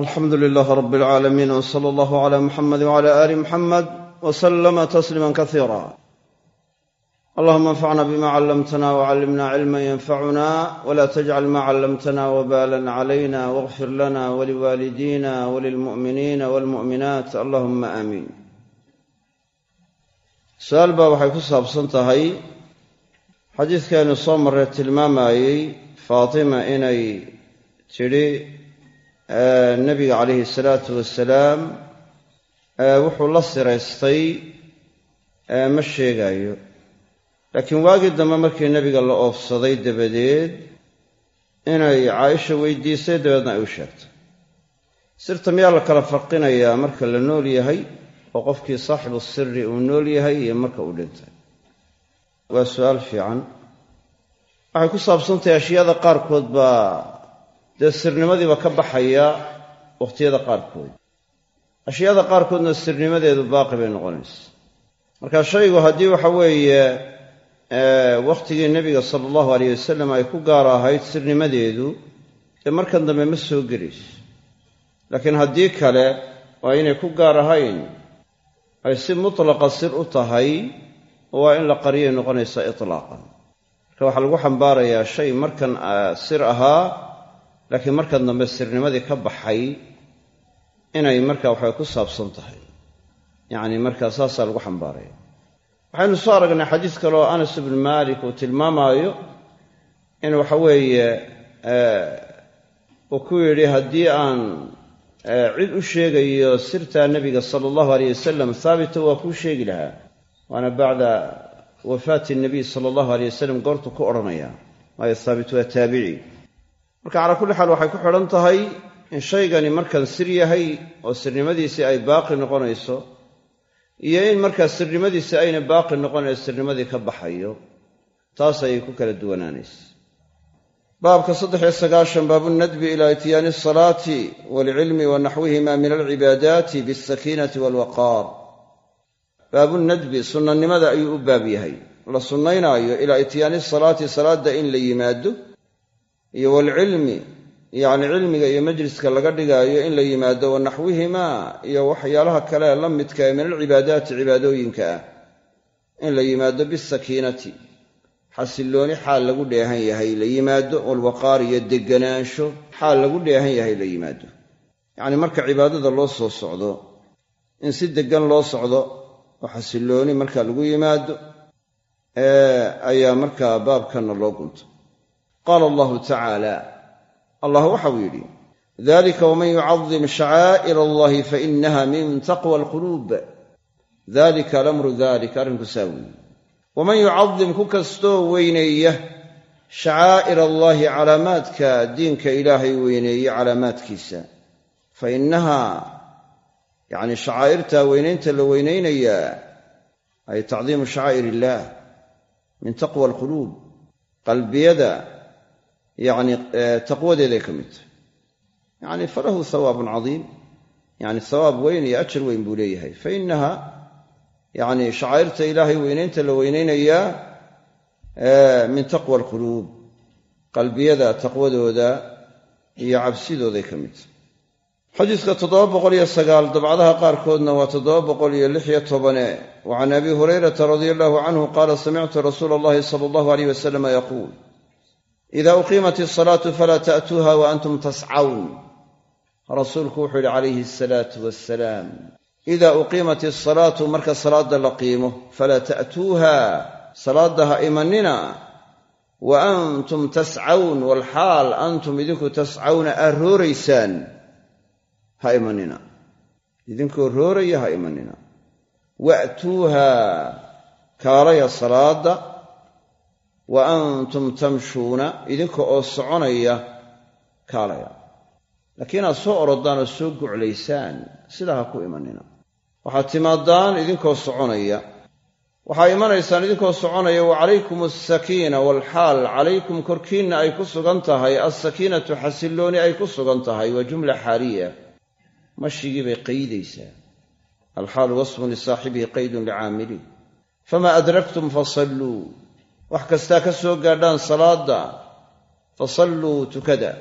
alxamdu lilaah rab alcaalamiin w sala allahu cala muxamadi wcala aali muxamed w slama tasliima kasiira allahuma anfacna bima callamtana wcallimna cilma yanfacuna wla tajcal ma callamtana wbalan calayna wاغfir lana waliwaalidina walilmu'miniina walmu'minaat allahuma aamiin su'aal baa waxay ku saabsan tahay xadiidkaynu soo marree tilmaamayey faatima inay tidhi nabiga calayhi salaatu wasalaam wuxuu la siraystay ma sheegaayo. Laakiin waagii dambe markii nebiga la oofsaday dabadeed inay caaisha weydiisay dabeedna ay u sheegtay. Sirta miyaa la kala farqinayaa marka la nool yahay oo qofkii saaxibu siri uu nool yahay iyo marka uu dhintay? Waa su'aal fiican. Waxay ku saabsantahay ashyaada qaarkood baa dee sirnimadiiba ka baxaya wakhtiyada qaarkood. Ashyaada qaarkoodna sirnimadeedu baaqi bay noqonaysa. Marka shaygu haddii waxa weeye wakhtigii nebiga sala allahu aleyh wasalam ay ku gaar ahayd sirnimadeedu dee markan dambe ma soo gelayso laakiin haddii kale waa inay ku gaar ahayn ay si mutlaqa sir u tahay waa in la qariyay noqonaysaa itlaaqan. Marka waxaa lagu xambaarayaa shay markan sir ahaa laakiin markan dambe sirnimadii ka baxay inay marka waxay ku saabsan tahay. Yacni markaa saasaa lagu xambaaraya. Waxaynu soo aragnay xadiis kale oo anas ibnu maalik uu tilmaamaayo in waxa weeye uu ku yidhi haddii aan cid u sheegayo sirtaa nebiga sala allahu aleyh wasalam haabita waa kuu sheegi lahaa. Waana bacda wafaati nabiy sala allahu aleyh wasalam goortu ku odhanaya. Waayo haabit waa taabici marka calaa kulli xaal waxay ku xidhan tahay in shaygani markan sir yahay oo sirnimadiisii ay baaqi noqonayso iyo in markaa sirnimadiisii ayna baaqi noqonayo sirnimadii ka baxayo taas ayay ku kala duwanaanaysa. Baabka saddexiyo sagaashan baabunadbi ilaa ityaani asalaati waalcilmi wa naxwihima min alcibaadaati bialsakiinati waalwaqaar baabunadbi sunnanimada ayuu u baab yahay. La sunnaynaayo ilaa ityaani salaati salaadda in la yimaado iyo waalcilmi yacni cilmiga iyo majliska laga dhigaayo in la yimaado wa naxwihimaa iyo waxyaalaha kale la midka ee min alcibaadaati cibaadooyinka ah in la yimaado bisakiinati xasillooni xaal lagu dheehan yahay la yimaado walwaqaar iyo deganaansho xaal lagu dheehan yahay la yimaado. Yacni marka cibaadada loo soo socdo in si deggan loo socdo oo xasillooni marka lagu yimaado ayaa markaa baabkanna loo gunto qaala allahu tacaala allah waxau yidhi dalika waman yucadim shacaa'ir allahi fainaha min taqwa alquluub dalika alamru dalik arrinku saa weeye waman yucadim ku kastoo weyneeya shacaa'ir allaahi calaamaadka diinka ilaahay weyneeye calaamaadkiisa fa innahaa yacni shacaa'irtaa weynaynta la weynaynayaa ay tacdiimu shacaa'ir illaah min taqwa alquluub qalbiyada yacni taqwadeeday ka mid tahay yacni falahu hawaabun cadiim yacni hawaab weyn iyo ajar weyn buu leeyahay fa innaha yacni shacaa'irta ilaahay weynaynta la weynaynayaa min taqwa alquluub qalbiyada taqwadooda iyo cabsidooday ka mid tahay xadiiska toddoba boqol iyo sagaal dabcadaha qaarkoodna waa toddoba boqol iyo lix iyo tobane wa can abi hurayrata radia allahu canhu qaala samictu rasuula allahi sala allahu aleyh wasalama yaquul ida uqiimat asalaatu falaa ta'tuuha wa antum tascawn rasuulku wuxuu yidhi calayhi asalaatu wassalaam ida uqiimat asalaatu marka salaadda la qiimo falaa ta'tuuha salaadda ha imanina wa antum tascawn walxaal antum idinku tascawna aad rooraysaan ha imanina idinkoo rooraya ha imanina wa'tuuha kaalaya salaadda wa antum tamshuuna idinka oo soconaya kaalaya. Laakiin inaad soo orodaan oo soo guclaysaan sidaa ha ku imanina. Waxaad timaadaan idinkoo soconaya. Waxaa imanaysaan idinkoo soconaya wa calaykum alsakiina waalxaal calaykum korkiinna ay ku sugan tahay alsakiinatu xasillooni ay ku sugan tahay waa jumla xaaliya. Mashigii bay qaydaysaa. Alxaalu wasfun lisaaxibihi qaydun licaamilih famaa adraktum fasalluu wax kastaa ka soo gaadhaan salaadda fasalluu tukada.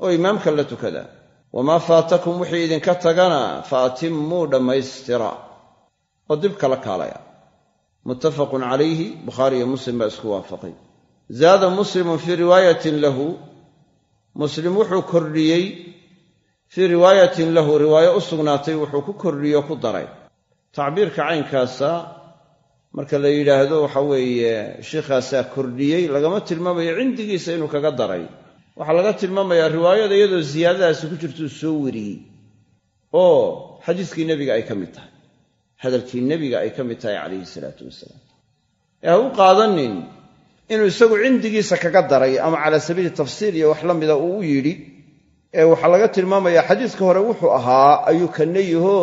Oo imaamka la tukada. Wamaa faatakum wixii idinka tagana fa atimmuu dhammaystira. Oo dib kala kaalaya. Muttafaqun calayhi bukhaari iyo muslim baa isku waafaqay. Zaada muslimun fii riwaayatin lahu. Muslim wuxuu kordhiyey. Fii riwaayatin lahu riwaayo u sugnaatay wuxuu ku kordhiye o ku daray. Tacbiirka caynkaasa marka la yidhaahdo waxa weeye shiikhaasaa kordhiyey lagama tilmaamayo cindigiisa inuu kaga daray. Waxaa laga tilmaamayaa riwaayada iyadoo ziyaadadaasi ku jirtuu soo wariyey. Oo xadiiskii nebiga ay ka mid tahay. Hadalkii nebiga ay ka mid tahay calayhi salaatu wasalaam. Ee ha u qaadanin inuu isagu cindigiisa kaga daray ama calaa sabiili tafsiir iyo wax la mida uu u yidhi ee waxaa laga tilmaamayaa xadiiska hore wuxuu ahaa ayuu kana yaho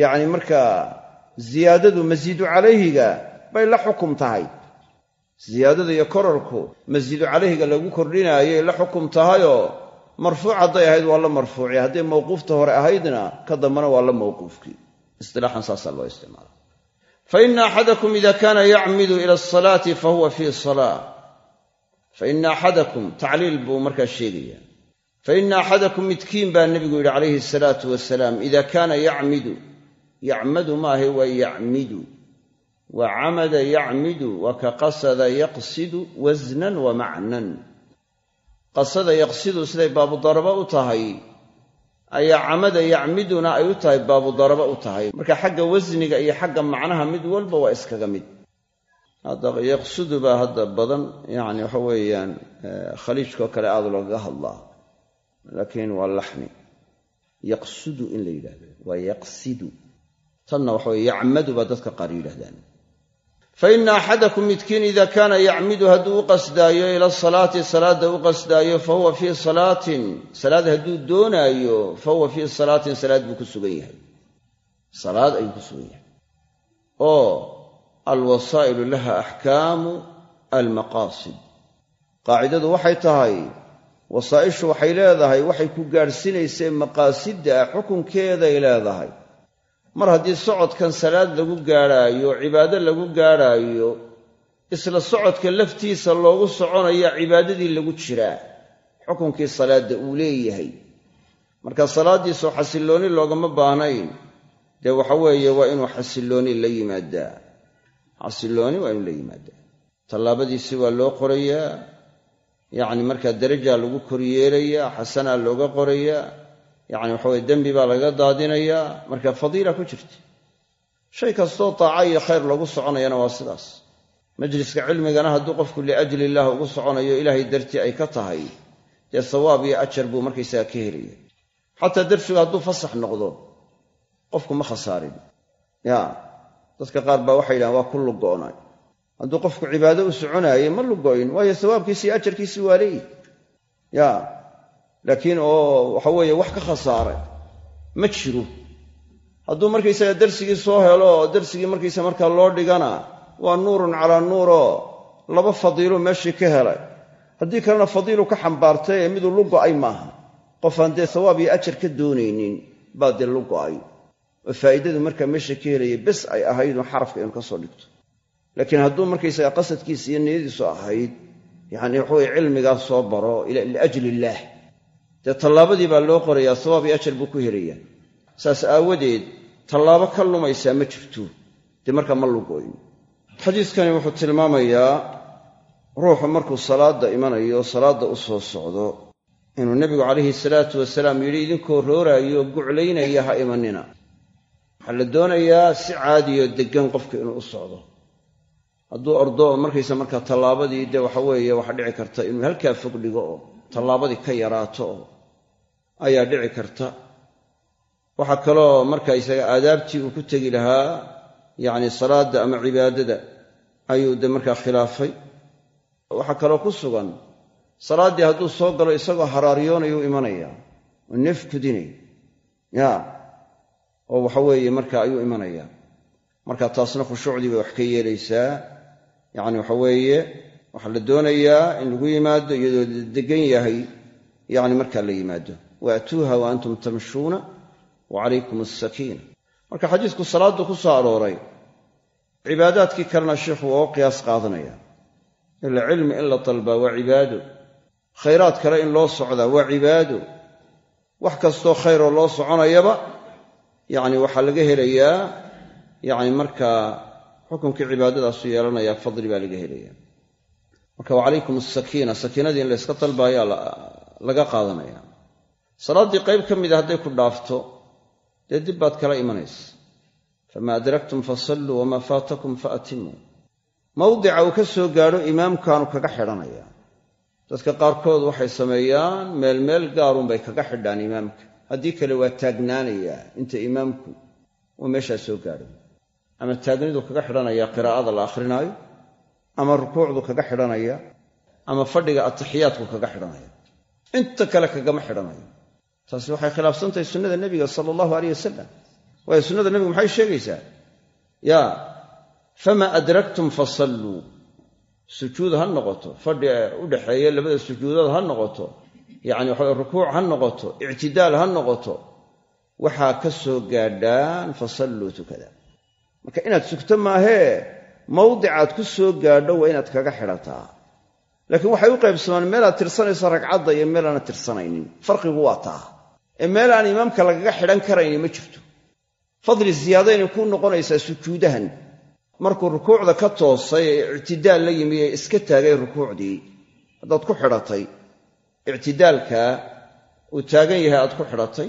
yacni markaa ziyaadadu masiidu calayhiga bay la xukum tahay. Ziyaadada iyo korarku masiidu calayhiga lagu kordhinaayay la xukum tahayoo marfuuc hadday ahayd waa la marfuuci hadday mawquufta hore ahaydna ka dambana waa la mawquufkii istilaaxan saasaa loo isticmaala fa ina axadakum ida kaana yacmidu ila asalaati fa huwa fii salaa fa ina axadakum tacliil buu markaa sheegaya fa ina axadakum midkiin baa nebigu yidhi calayhi asalaatu wasalaam ida kaana yacmidu yacmadu maahay waa yacmidu wa camada yacmidu waa ka qasada yaqsidu wasnan wa macnan. Qasada yaqsidu siday baabudaraba u tahay ayaa camada yacmiduna ay u tahay baabudaraba u tahay. Marka xagga wasniga iyo xagga macnaha mid walba waa iskaga mid. Yaqsudu baa hadda badan yacni waxa weeyaan khaliijkao kale aada lagaga hadlaa laakiin waa laxni. In la yaqsidu tanna waxa weye yacmadu baa dadka qaar yidhahdaan fa ina axadakum midkiin ida kaana yacmidu hadduu u qasdaayo ila salaati salaadda u qasdaayo fa huwa fii salaatin salaad hadduu doonaayo fa huwa fii salaatin salaad buu ku sugan yahay. Salaad ayuu ku sugan yahay. Oo alwasaa'ilu laha axkaamu almaqaasid. Qaacidadu waxay tahay wasaa'ishu waxay leedahay waxay ku gaadhsiinaysee maqaasidda ah xukunkeeday leedahay mar haddii socodkan salaad lagu gaadhaayo cibaado lagu gaadhaayo isla socodka laftiisa loogu soconaya cibaadadii lagu jiraa xukunkii salaadda uu leeyahay. Marka salaaddiisoo xasillooni loogama baahnayn. Dee waxa weeye waa inuu xasillooni la yimaadaa. Xasillooni waa inuu la yimaadaa. Tallaabadiisi waa loo qorayaa. Yacni markaa darajaa lagu koryeelayaa xasanaa looga qorayaa yacni waxa weye dembi baa laga daadinayaa marka fadiila ku jirta. Shay kastoo taaca iyo khayr lagu soconayana waa sidaas. Majliska cilmigana hadduu qofku liajli illaah ugu soconayo ilaahay dartii ay ka tahay dee sawaab iyo ajar buu markaysaga ka helaya. Xataa darsigu hadduu fasax noqdo qofku ma khasaarin. Ya dadka qaar baa waxay yidhahan waa ku lugo'nay hadduu qofku cibaado u soconaayey ma lugo'in waayo sawaabkiisi iyo ajarkiisi waa leeyi ya laakiin oo waxa weeye wax ka khasaaray ma jiro. Hadduu markaysaga darsigii soo helo oo darsigii markaysa markaa loo dhigana waa nuurun calaa nuuroo laba fadiilo meeshii ka helay. Haddii kalena fadiilu ka xambaartay ee miduu lu go'ay maaha. Qofaan dee sawaab iyo ajar ka doonaynin baa dee lu go'ay. Oo faa'iidadu markaa meesha ka helaya bes ay ahaydun xarafka inu ka soo dhigto. Laakiin hadduu markaysaga qasadkiisa iyo niyadiisu ahayd yacni waxaweye cilmigaas soo baro liajli illaah dee tallaabadii baa loo qorayaa sawaab iyo ajar buu ku helayaa saas aawadeed tallaabo ka lumaysaa ma jirto. Dee markaa ma lugoyn xadiidkani wuxuu tilmaamayaa ruuxu markuu salaadda imanayo oo salaadda u soo socdo inuu nebigu calayhi salaatu wasalaam yidhi idinkoo rooraayo oo guclaynaya ha imanina. Waxaa la doonayaa si caadiyo deggan qofka inuu u socdo. Hadduu ordo markaysa markaa tallaabadii dee waxa weeye waxaa dhici karta inuu halkaa fog dhigo oo tallaabadii ka yaraato oo ayaa dhici karta. Waxaa kaloo markaa isaga aadaabtii uu ku tegi lahaa yacni salaadda ama cibaadada ayuu de markaa khilaafay. Waxaa kaloo ku sugan salaaddii hadduu soo galo isagoo haraaryoonayuu imanaya oo neef kudinay ya oo waxa weeye marka ayuu imanaya. Marka taasna khushuucdii bay wax ka yeelaysaa. Yacni waxa weeye waxaa la doonayaa in lagu yimaado iyadoo degan yahay yacni markaa la yimaado waatuuha wa antum tamshuuna wa calaykum asakiina marka xadiisku salaaddu ku soo arooray cibaadaadkii kalena sheikhu waa u qiyaas qaadanaya. Ila cilmi in la dalbaa waa cibaado. Khayraad kale in loo socdaa waa cibaado. Wax kastoo khayroo loo soconayaba yacni waxaa laga helayaa yacni markaa xukunkii cibaadadaasu yeelanayaa fadli baa laga helayaa. Marka wacalaykum asakiina sakiinadii in layska dalbaayaa laga qaadanaya salaaddii qayb ka mida hadday ku dhaafto dee dib baad kala imanaysa famaa adraktum fasalluu wamaa faatakum faatimuu. Mawdica uu ka soo gaadho imaamkaanu kaga xidhanaya. Dadka qaarkood waxay sameeyaan meel meel gaarunbay kaga xidhaan imaamka. Haddii kale waa taagnaanayaa inta imaamku uu meeshaa soo gaadhay ama taagnidu kaga xidhanaya qiraa'ada la akhrinaayo ama rukuucdu kaga xidhanaya ama fadhiga atixiyaadku kaga xidhanaya. Inta kale kagama xidhanayo taasi waxay khilaafsantahay sunnada nebiga sala allahu aleyh wasalam waayo sunnada nebigu maxay sheegaysaa? Ya famaa adraktum fasalluu. Sujuud ha noqoto fadhi u dhaxeeya labada sujuudood ha noqoto. Yacni waxaway rukuuc ha noqoto ictidaal ha noqoto. Waxaa ka soo gaadhaan fasalluu tukada. Marka inaad sugto maahee mawdicaad ku soo gaadho waa inaad kaga xidhataa. Laakiin waxay u qaybsamaan meelaad tirsanayso ragcadda iyo meel aanad tirsanaynin. Farqigu waa taa ee meel aan imaamka lagaga xidhan karayni ma jirto. Fadli siyaadaynay kuu noqonaysaa sujuudahan. Markuu rukuucda ka toosay ee ictidaal la yimi ee iska taagay rukuucdii. Haddaad ku xidhatay ictidaalkaa uu taagan yahay aad ku xidhatay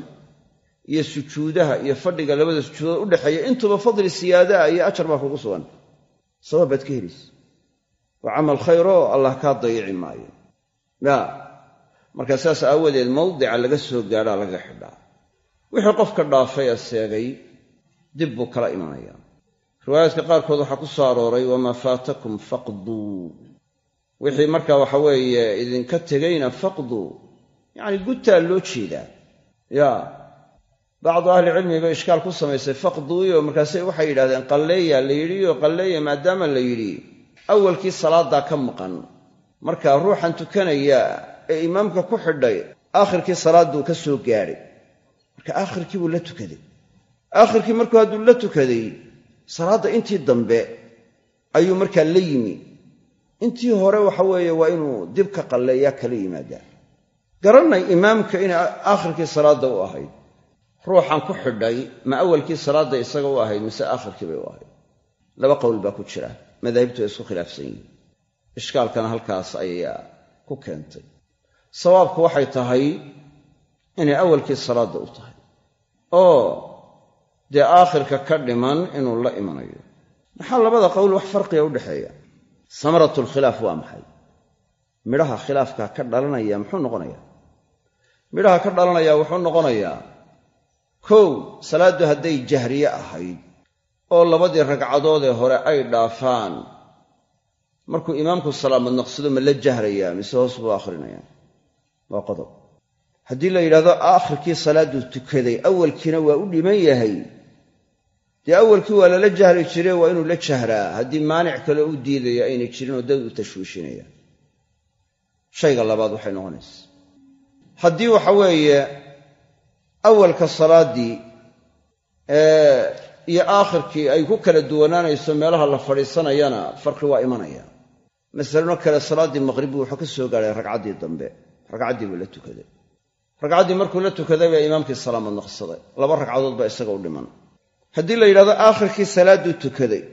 iyo sujuudaha iyo fadhiga labada sujuudood u dhexeeya intuba fadli siyaadaa iyo ajar baa kugu sugan. Sabab baad ka helaysa waa camal khayroo allah kaa dayici maayo marka saas aawadeed mawdica laga soo gaadhaa laga xidhaa. Wixii qofka dhaafay ee seegay dib buu kala imanayaa riwaayaadka qaarkood waxaa ku soo arooray wamaa faatakum faqduu wixii marka waxa weeye idinka tegayna faqduu yacni gudtaa loo jeedaa. Ya bacdu ahlicilmi bay ishkaal ku samaysay faqduuyo markaase waxay yidhahdeen qalleeyaa la yidhi oo qalleeya maadaama la yidhi. Awalkii salaaddaa ka maqan. Marka ruuxan tukanaya ee imaamka ku xidhay aakhirkii salaadduu ka soo gaadhay marka aakhirkii buu la tukaday. Aakhirkii markuu hadduu la tukaday salaadda intii dambe ayuu markaa la yimi. Intii hore waxa weeye waa inuu dib ka qalleeyaa kala yimaadaa. Garannay imaamka inay aakhirkii salaadda u ahayd. Ruuxan ku xidhay ma awalkii salaadda isaga u ahayd mise aakhirkii bay u ahayd. Laba qowl baa ku jira. Madaahibtu way isku khilaafsan yihiin ishkaalkana halkaas ayaa ku keentay sawaabku waxay tahay inay awalkii salaadda u tahay. Oo dee aakhirka ka dhiman inuu la imanayo. Maxaa labada qowl wax farqiga u dhexeeya? Samaratulkhilaaf waa maxay? Midhaha khilaafka ka dhalanaya muxuu noqonayaa? Midhaha ka dhalanaya wuxuu noqonayaa kow salaaddu hadday jahriye ahayd oo labadii ragcadoodee hore ay dhaafaan markuu imaamku salaamad naqsado ma la jahrayaa mise hoos buu akhrinayaa waa qodob. Haddii la yidhahdo aakhirkii salaadduu tukaday awalkiina waa u dhiman yahay. Dee awalkii waa lala jahri jire waa inuu la jahraa. Haddii maanic kale u diidaya aynay jirinoo dad u tashwiishinaya. Shayga labaad waxay noqonaysa. Haddii waxa weeye awalka salaaddii iyo aakhirkii ay ku kala duwanaanayso meelaha la fadhiisanayana farqi waa imanaya. Masalano kale salaaddii maqribi wuxuu ka soo gaadhay ragcaddii dambe ragcaddii buu la tukaday. Ragcaddii markuu la tukaday baa imaamkii salaamad naqsaday. Laba ragcadood baa isaga u dhiman. Haddii la yidhahdo aakhirkii salaadduu tukaday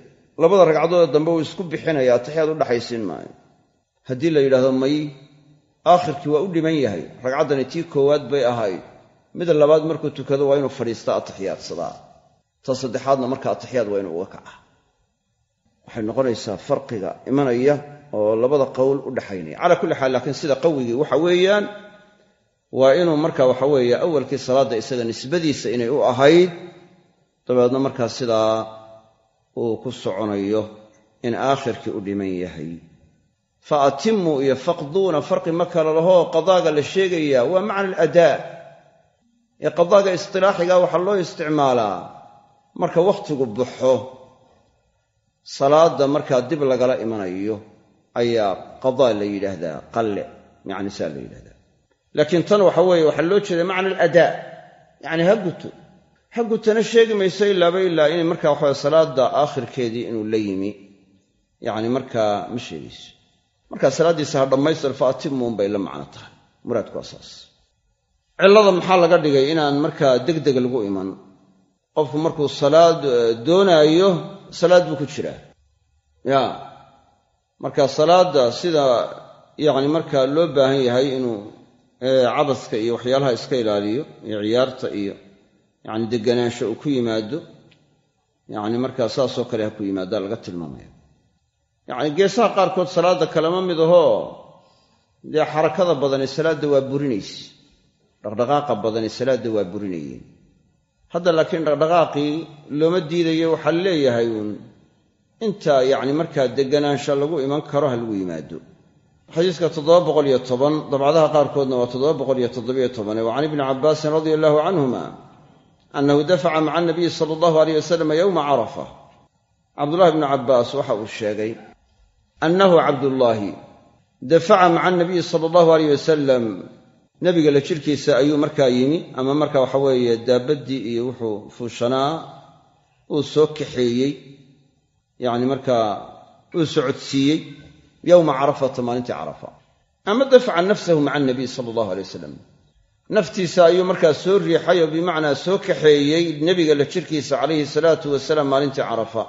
labada ragcadoodee dambe wuu isku bixinaya atixiyaad u dhaxaysiin maayo. Haddii la yidhahdo may aakhirkii waa u dhiman yahay ragcaddani tii koowaad bay ahayd. Mid labaad markuu tukado waa inuu fadhiista atixiyaadsadaa ta saddexaadna marka atixiyaad waa inuu uga kaca waxay noqonaysaa farqiga imanaya oo labada qowl u dhaxaynaya calaa kulli xaal laakiin sida qawigii waxa weeyaan waa inuu marka waxa weeye awalkii salaadda isaga nisbadiisa inay u ahayd dabeedna markaa sidaa uu ku soconayo in aakhirkii u dhiman yahay. Fa atimuu iyo faqduuna farqi ma kala lahoo qadaaga la sheegayaa waa macna aladaa. Ee qadaaga istilaaxiga waxaa loo isticmaalaa marka wakhtigu baxo salaadda markaa dib lagala imanayo ayaa qadaa la yidhaahdaa qalle yacni saa la yidhahdaa laakiin tan waxa weeye waxaa loo jeeda macna aladaa yacni ha guto. Ha gutana sheegi mayso ilaaba ilaa inay markaa waxawe salaadda aakhirkeedii inuu la yimi. Yacni markaa ma sheegayso. Markaa salaaddiisa ha dhammaystir fa atimuun bay la macno tahay. Muraadku waa saas. Cillada maxaa laga dhigay inaan markaa degdeg lagu iman? Qofku markuu salaad doonaayo salaad buu ku jiraa. Ya marka salaadda sida yacni markaa loo baahan yahay inuu cabaska iyo waxyaalaha iska ilaaliyo iyo ciyaarta iyo yacni deganaansho uu ku yimaado yacni markaa saasoo kale ha ku yimaada laga tilmaamaya yacni geesaha qaarkood salaadda kalema mid ahoo dee xarakada badani salaadda waa burinayse dhaqdhaqaaqa badani salaadda waa burinayeen. Hadda laakiin dhaqdhaqaaqii looma diidayo waxaa leeyahay uun inta yacni markaa deganaansha lagu iman karo ha lagu yimaado. Xadiiska dabcadaha qaarkoodna waa wa can ibni cabbaasin radia allahu canhuma annahu dafaca maca anabiyi sala allahu aleyh wasalam yowma carafa. Cabdullahi bnu cabbaas waxa uu sheegay annahu cabdullaahi dafaca maca anabiyi sala allahu aleyh wasalam nebiga la jirkiisa ayuu markaa yimi ama marka waxa weeye daabaddii iyo wuxuu fuushanaa uu soo kaxeeyey yacni markaa uu socodsiiyey yowma carafata maalintii carafa. Ama dafaca nafsahu maca anabiy sala allahu alay wasalam naftiisa ayuu markaa soo riixay oo bimacnaa soo kaxeeyey nebiga la jirkiisa calayhi salaatu wasalaam maalintii carafa.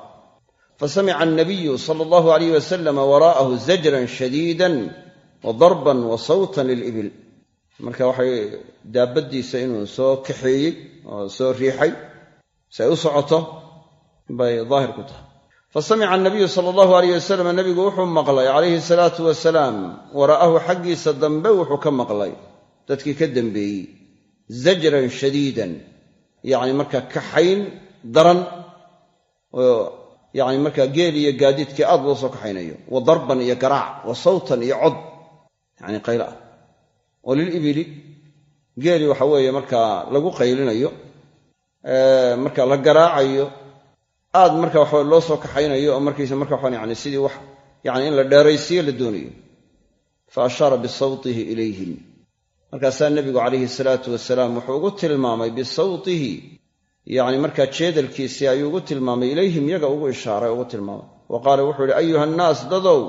Fasamica annabiyu sala allahu alayh wasalama waraa'ahu zajran shadiidan wa darban wa sawtan lilibil. Marka waxay daabaddiisa inuu soo kaxeeyey oo soo riixay. Si ay u socoto bay daahir ku tahay fasamica anabiyu sala allahu alayh wasalam nebigu wuxuu maqlay calayhi salaatu wasalaam waraa'ahu xaggiisa dambe wuxuu ka maqlay. Dadkii ka dambeeyey zajran shadiidan yacni markaa kaxayn daran oo yacni markaa geel iyo gaadiidkii aad loo soo kaxaynayo wa darban iyo garaac wa sawtan iyo cod yacni qaylo ah oo lilibili geeli waxa weeye markaa lagu qaylinayo marka la garaacayo aad marka waxa loo soo kaxaynayo oo markiisa marka waxaan yani sidii wax yani in la dheeraysiiyo la doonayo fa ashaara bisawtihi ilayhim markaasaa nebigu calayhi salaatu wasalaam wuxuu ugu tilmaamay bisawtihi. Yacni markaa jeedalkiisii ayuu ugu tilmaamay ilayhim yaga ugu ishaaray ugu tilmaamay. Wa qaala wuxuu ihi ayuha nnaas dadow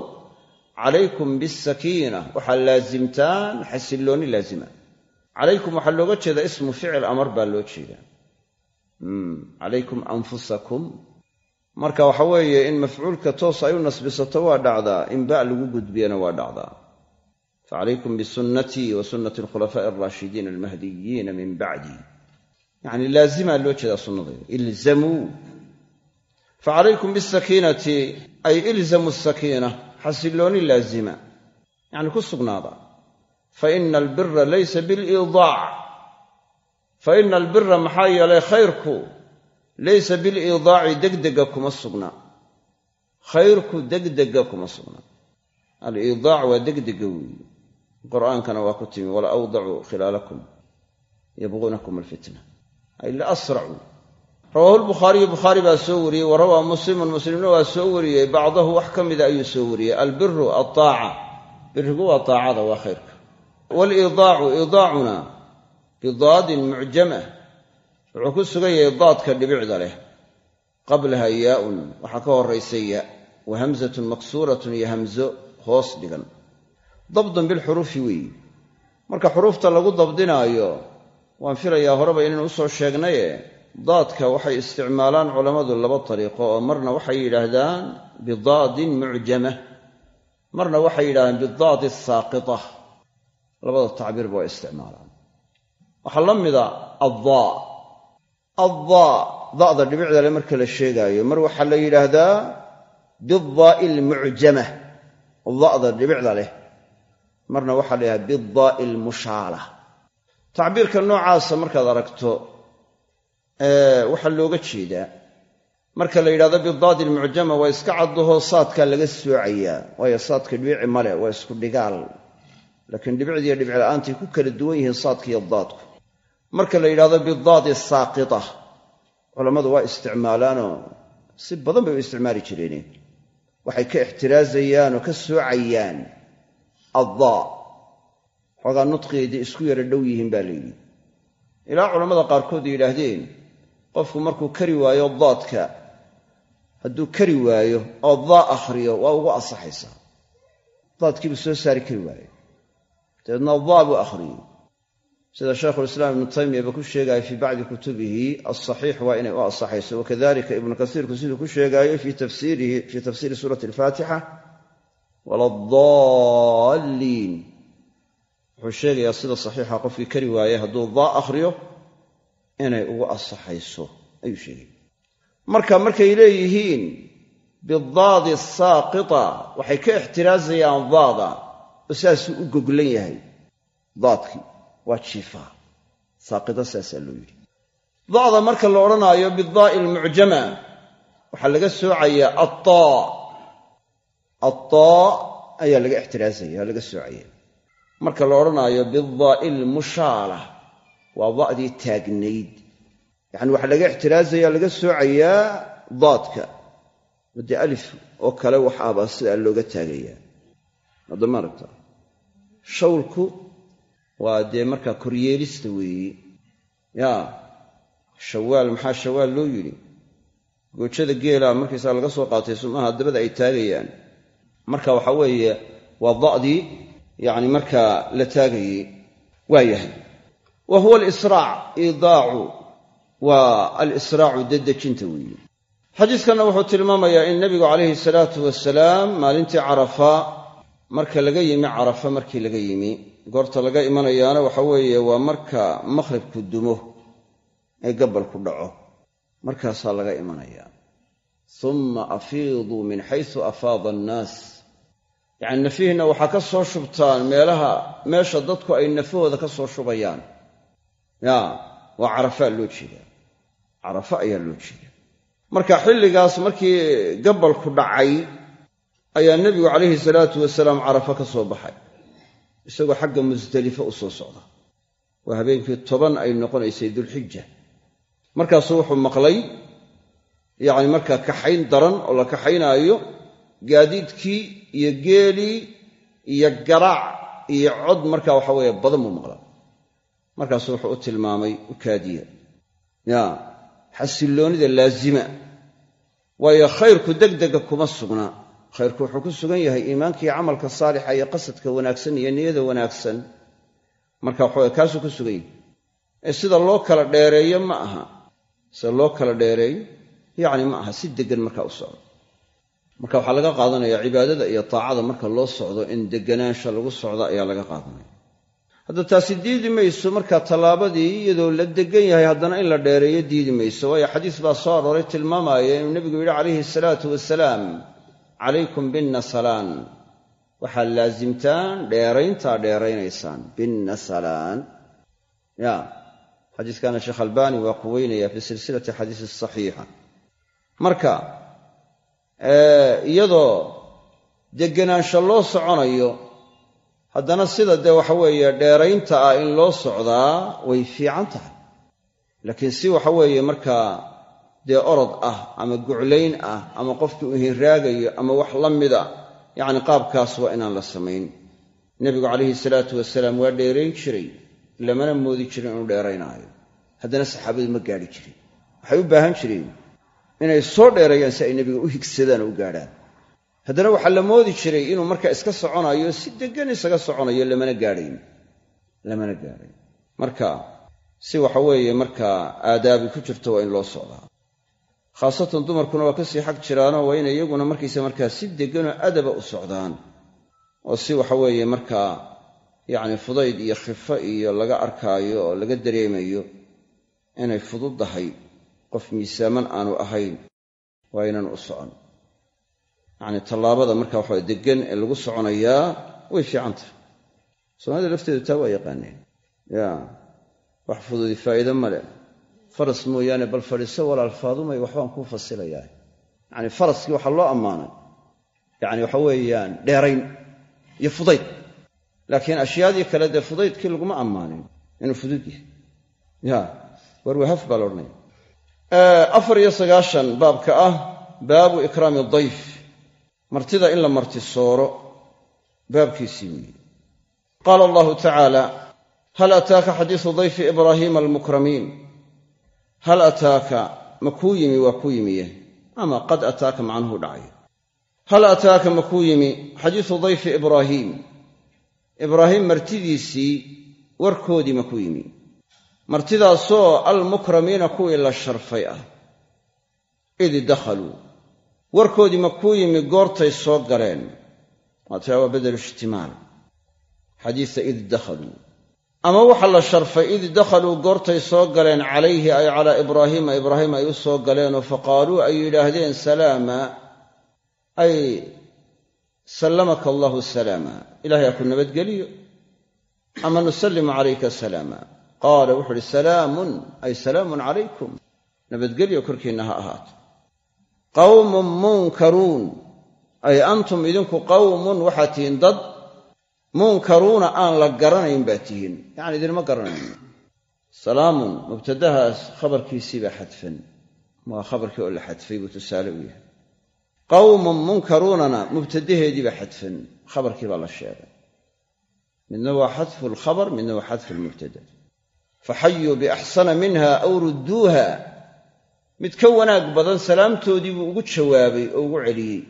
calaykum bisakiina. Waxaa laasimtaan xasilloonni laazima. Calaykum waxaa looga jeedaa ismu ficil amar baa loo jeedaa. Calaykum anfusakum marka waxa weeye in mafcuulka toos ay u nasbisato waa dhacdaa in ba lagu gudbiyana waa dhacdaa. Facalaykum bisunnatii wa sunnati alkhulafaa'i alraashidiina almahdiyiina min bacdi yacni laazimaa loo jeedaa sunnadayda. Ilzamuu facalaykum bisakiinati ay ilzamu sakiina xasillooni laazima. Yacni ku sugnaada. Fa ina albira laysa biliidaac fa ina albira maxaa yeelay khayrku laysa biliidaaci degdega kuma sugna. Khayrku degdega kuma sugna. Aliidaac waa degdega weeye. Qur'aankana waa ku timi wala awdacuu khilaalakum yabquunakum alfitna. Ay la asracuu rawaahu lbukhaariyu bukhaari baa soo wariyey wa rawaa muslimun muslimna waa soo wariyey bacdahu wax ka mida ayuu soo wariyey. Albiru aaaca birigu waa aacada waa khayrka. Waliidaacu idaacuna bidaadin mucjama wuxuu ku sugan yahay daadka dhibicda leh. Qablaha yaaun waxaa ka horaysa ya wa hamzatun maksuuratun iyo hamzo hoos dhigan. Dabdun bilxuruufi weeyi marka xuruufta lagu dabdinaayo waan filayaa horeba inaynu u soo sheegnaye daadka waxay isticmaalaan culammadu laba dariiqo oo marna waxay yidhaahdaan bidaadin mucjama marna waxay yidhahdaan bidaadi saaqita. Labada tacbiirba waa isticmaalaan. Waxaa la mida addaa addaa da'da dhibicda le marka la sheegaayo mar waxaa la yidhaahdaa bidaa'i almucjama da'da dhibicda leh marna waxaa la yidhahdaa bidaa'i almushaala tacbiirka noocaasa markaad aragto waxaa looga jeedaa marka la yidhahdo bidaadi almucjama waa iska caddaho saadkaa laga soocayaa waayo saadka dhibici male waa isku dhigaal laakiin dhibicdiiyo dhibicla'aantay ku kala duwan yihiin saadkiiyo daadku marka la yidhahdo bidaadi saaqita. Culammadu waa isticmaalaanoo si badan bay u isticmaali jireen. Waxay ka ixtiraazayaan oo ka soocayaan addaa xoogaa nudqigeedii isku yara dhow yihiin baa layidhi ilaa culammada qaarkood yidhaahdeen qofku markuu kari waayo daadka hadduu kari waayo oo daa akhriyo waa ugu ansaxaysaa. Daadkiibuu soo saari kari waayo dabeedna daa buu akhriyey sida shaykhulislaam ibnu taymiyaba ku sheegaayo fii bacdi kutubihi alsaxiix waa inay u asaxayso wakadalika ibnu kasiirku siduu ku sheegaayo fii tafsiiri suurati alfaatixa waladaalliin wuxuu sheegayaa sida saxiixa qofkii kari waayey hadduu daa akhriyo inay ugu asaxayso ayuu sheegaya marka markay leeyihiin bidaadi saaqita waxay ka ixtiraazayaan daada oo saasuu u goglan yahay daadkii waa jiifaa saaqita saasaa loo yidhi. Da'da marka la odhanaayo bidaa'i almucjama waxaa laga soocayaa ataa ataa ayaa laga ixtiraazaya laga soocaya marka la odhanaayo bidaa'i almushaala waa da'dii taagnayd. Yacani waxaa laga ixtiraazaya laga soocayaa daadka. Wadde alif oo kale wax ahbaa sidaa looga taagayaa. Haddama aragta shawlku waa dee markaa koryeelista weeye yaa shawaal maxaa shawaal loo yidhi? Goojada geela markaysaa laga soo qaatay sumaha dabada ay taagayaan. Marka waxa weeye waa da'dii yacni markaa la taagayey waa yahay. Wa huwa alisraac iidaacu. Waa alisraacu dedejinta weeye xadiiskanna wuxuu tilmaamayaa in nebigu calayhi salaatu wasalaam maalintii carafa marka laga yimi carafa markii laga yimi goorta laga imanayaana waxa weeye waa marka maqhribku dumo ee gabalku dhaco. Markaasaa laga imanayaa. Summa afiiduu min xaysu afaada annaas. Yacni nafihiinna waxaa ka soo shubtaan meelaha meesha dadku ay nafahooda ka soo shubayaan. Ya waa carafaa loo jeedaa. Carafa ayaa loo jeeda marka xilligaas markii gabalku dhacay ayaa nebigu calayhi salaatu wasalaam carafa ka soo baxay isagoo xagga musdelife u soo socda. Waa habeenkii toban ay noqonaysay dulxija markaasuu wuxuu maqlay yacni markaa kaxayn daran oo la kaxaynaayo gaadiidkii iyo geelii iyo garaac iyo cod markaa waxa weeye badan buu maqlaa markaasuu wuxuu u tilmaamay ukaadiya. Ya xasilloonida laazima. Waayo khayrku degdega kuma sugna khayrku wuxuu ku sugan yahay iimaanka iyo camalka saalixa iyo qasadka wanaagsan iyo niyada wanaagsan. Marka waxaweye kaasuu ku sugan yahay. Ee sida loo kala dheereeyo ma aha. Sida loo kala dheereeyo yacni ma aha si deggan markaa u socdo. Marka waxaa laga qaadanaya cibaadada iyo taacada marka loo socdo in deganaansha lagu socdo ayaa laga qaadanaya. Hadda taasi diidi mayso marka tallaabadii iyadoo la degan yahay haddana in la dheereeyo diidi mayso. Waayo xadiis baa soo arooray tilmaamaya inuu nebigu yidhi calayhi salaatu wasalaam calaykum binnasalaan. Waxaad laasimtaan dheerayntaa dheeraynaysaan. Binnasalaan. Ya xadiiskana sheekh albaani waa quweynaya fii silsilati xadiisi saxiixa. Marka iyadoo deganaansho loo soconayo haddana sida dee waxa weeye dheeraynta ah in loo socdaa way fiican tahay. Laakiin si waxa weeye markaa dee orod ah ama guclayn ah ama qofkii uu hinraagayo ama wax la mida yacni qaabkaas waa inaan la samayn. Nebigu calayhi salaatu wasalaam waa dheerayn jiray lamana moodi jirin inuu dheeraynaayo. Haddana saxaabadu ma gaadhi jirin. Waxay u baahan jireen inay soo dheereeyaan si ay nebiga u higsadaan oo u gaadhaan. Haddana waxaa la moodi jiray inuu marka iska soconayo si deggan isaga soconayo lamana gaadhayn. Lamana gaadhayn. Marka si waxa weeye markaa aadaabi ku jirto waa in loo socdaa khaasatan dumarkuna waa ka sii xag jiraanoo waa inay iyaguna markaysa markaa si degganoo adaba u socdaan. Oo si waxa weeye markaa yacni fudayd iyo khifo iyo laga arkaayo oo laga dareemayo inay fududdahay qof miisaaman aanu ahayn waa inaan u socon. Yacni tallaabada marka waxa deggan ee lagu soconayaa way fiican tahay. Soomaalida lafteedu taa waa yaqaaneen. Ya wax fududi faa'iide male faras mooyaane bal fadhiiso walaalfaadumay waxbaan kuu fasilayaa yacni faraskii waxaa loo ammaanay. Yacni waxa weeyaan dheerayn iyo fudayd. Laakiin ashyaadii kale dee fudaydkii laguma ammaanin. Inuu fudud yahay. Ya warwahaf baa la odhanaya. Afar iyo sagaashan baabka ah baabu ikraami dayf. Martida in la marti sooro baabkiisii weeye. Qaala allahu tacaala hal ataaka xadiisu dayfi ibraahiima almukramiin hal ataaka ma kuu yimi waa kuu yimiye ama qad ataaka macnuhu dhacay. Hal ataaka ma kuu yimi. Xadiisu dayfi ibraahiim ibraahiim martidiisii warkoodii ma ku yimi. Martidaasoo almukramiina kuwii la sharfay ah. Id dakhaluu warkoodii ma kuu yimi goortay soo galeen. Maataa waa bedelu ishtimaal xadiisa id dakhaluu ama waxa la sharfay id dakhaluu goortay soo galeen calayhi ay calaa ibraahiima ibraahim ay u soo galeenoo faqaaluu ay yidhaahdeen salaama ay sallamaka allahu salaama. Ilahay ha ku nabadgeliyo. Ama nusallimu calayka salaama. Qaala wuxu uhi salaamun ay salaamun calaykum. Nabadgelyo korkiinna ha ahaato. Qawmun munkaruun ay antum idinku qawmun waxaad tihiin dad munkaruuna aan la garanayn baa tihiin. Yacni idinma garanayn. Salaamun mubtadahaas khabarkiisii baa xadfan. Waa khabarkii oo la xadfay buu tusaale u yahay. Qawmun munkaruunana mubtadaheedii baa xadfan. Khabarkii baa la sheegay. Midna waa xadfu lkhabar midna waa xadfu lmubtada faxayuu biaxsana minha aw rudduuha. Mid ka wanaag badan salaamtoodii buu ugu jawaabay oo ugu celiyey.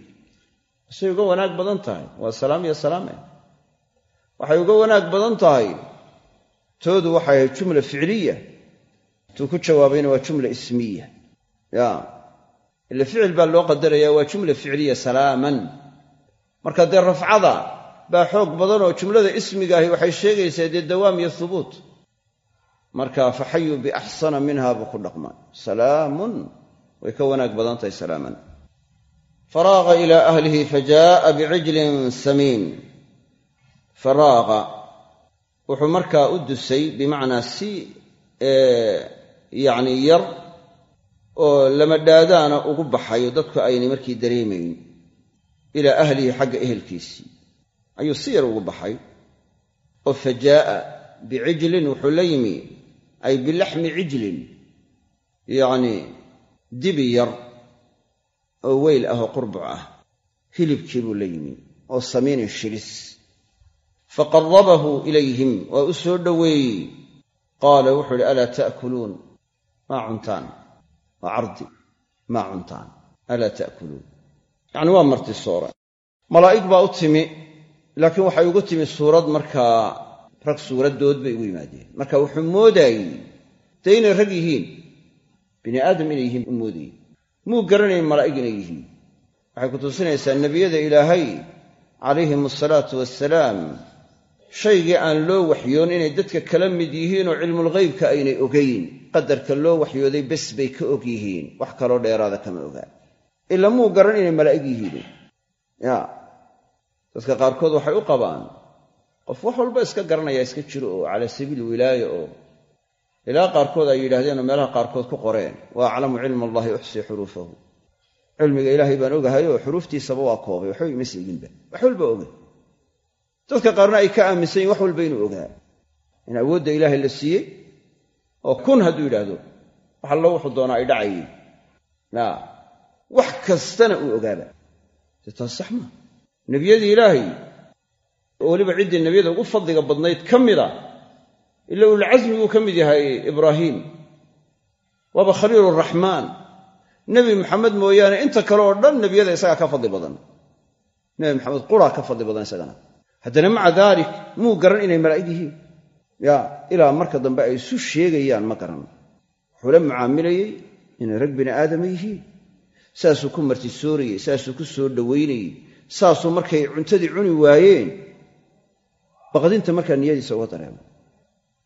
Say uga wanaag badan tahay. Waa salaam iyo salaame waxay uga wanaag badan tahay. Toodu waxay ahayd jumla ficliya. Tuu ku jawaabayna waa jumla ismiya. Ya. Ila ficil baa loo qadaraya waa jumla ficliya salaaman. Marka dee rafcada baa xoog badan oo jumlada ismiga ahi waxay sheegaysaa dee dawaam iyo hubuut marka faxayuu biaxsana minha buu ku dhaqma salaamun. Way ka wanaag badan tahay salaaman. Faraaqa ilaa ahlihi fajaaa bicijlin samiin faraaqa. Wuxuu markaa u dusay bimacnaa si yacni yar oo lama dhaadaana ugu baxayo dadku aynay markii dareemayn ilaa ahlihi xagga ehelkiisii. Ayuu si yar ugu baxay oo fajaa'a bicijlin wuxuu la yimi ay bilaxmi cijlin yacni dibi yar oo weyl ah oo qurbuc ah hilibkii buu la yimi oo samiinin shilis faqarabahu ilayhim waa u soo dhoweeyey. Qaala wuxuu ihi alaa ta'kuluun? Maa cuntaan. Waa cardi? Maa cuntaan. Alaa ta'kuluun? Yacni waa marti soora malaa'ig baa u timi laakiin waxay ugu timi suurad markaa rag suuraddood bay ugu yimaadeen. Marka wuxuu moodaayey dee inay rag yihiin bini aadam inay yihiin u moodayey muu garanayn malaa'ig inay yihiin? Waxay ku tusinaysaa nebiyada ilaahay calayhim asalaatu wassalaam shaygii aan loo waxyoon inay dadka kala mid yihiin oo cilmulghaybka aynay ogayn qadarka loo waxyooday bes bay ka og yihiin. Wax kaloo dheeraada kama ogaa ila muu garan inay malaa'ig yihiin? Ya. Dadka qaarkood waxay u qabaan qof wax walba iska garanaya iska jiro oo calaa sabiili wilaaya oo ilaa qaarkood ay yidhaahdeenoo meelaha qaarkood ku qoreen. Wa aclamu cilma allahi uxsii xuruufahu. Cilmiga ilaahay baan ogahay oo xuruuftiisaba waa koobay waxba ima seeginba. Wax walba ogay dadka qaarna ay ka aaminsan yihiin wax walba inuu ogaa. In awoodda ilaahay la siiyey oo kun hadduu yidhaahdo wax allo wuxuu doonaa ay dhacayeen ya wax kastana uu ogaaba. Dee taas sax maa nebiyadii ilaahay oo weliba ciddii nebiyada ugu fadliga badnayd ka mida ila ulcasmi buu ka mid yahay ibraahiim waaba khaliil raxmaan nebi maxamed mooyaane inta kale oo dhan nebiyada isagaa ka fadli badan. Nebi maxamed quraa ka fadli badan isagana haddana maca daalik muu garan inay malaa'ig yihiin. Ya ilaa marka dambe ay isu sheegayaan ma garan wuxuu la mucaamilayey inay rag bini aadama yihiin. Saasuu ku martisoorayey saasuu ku soo dhowaynayey saasuu markay cuntadii cuni waayeen. Baqdinta markaa niyadiisa uga dareema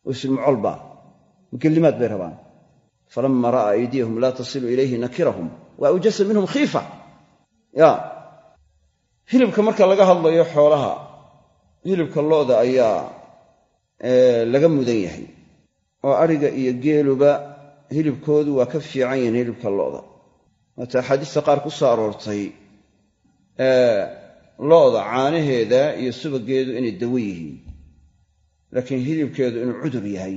isilmucolba mukellimaad bay rabaan. Falama ra'aa aydiyahum laa tasilu ilayhi nakirahum wa awjasa minhum khiifa. Ya hilibka marka laga hadlayo xoolaha hilibka lo'da ayaa laga mudan yahay. Oo adhiga iyo geeluba hilibkoodu waa ka fiican yihiin hilibka lo'da waata axaadiista qaar ku soo aroortay lo'da caanaheeda iyo subageedu inay dawo yihiin. Laakiin hilibkeedu inuu cudur yahay.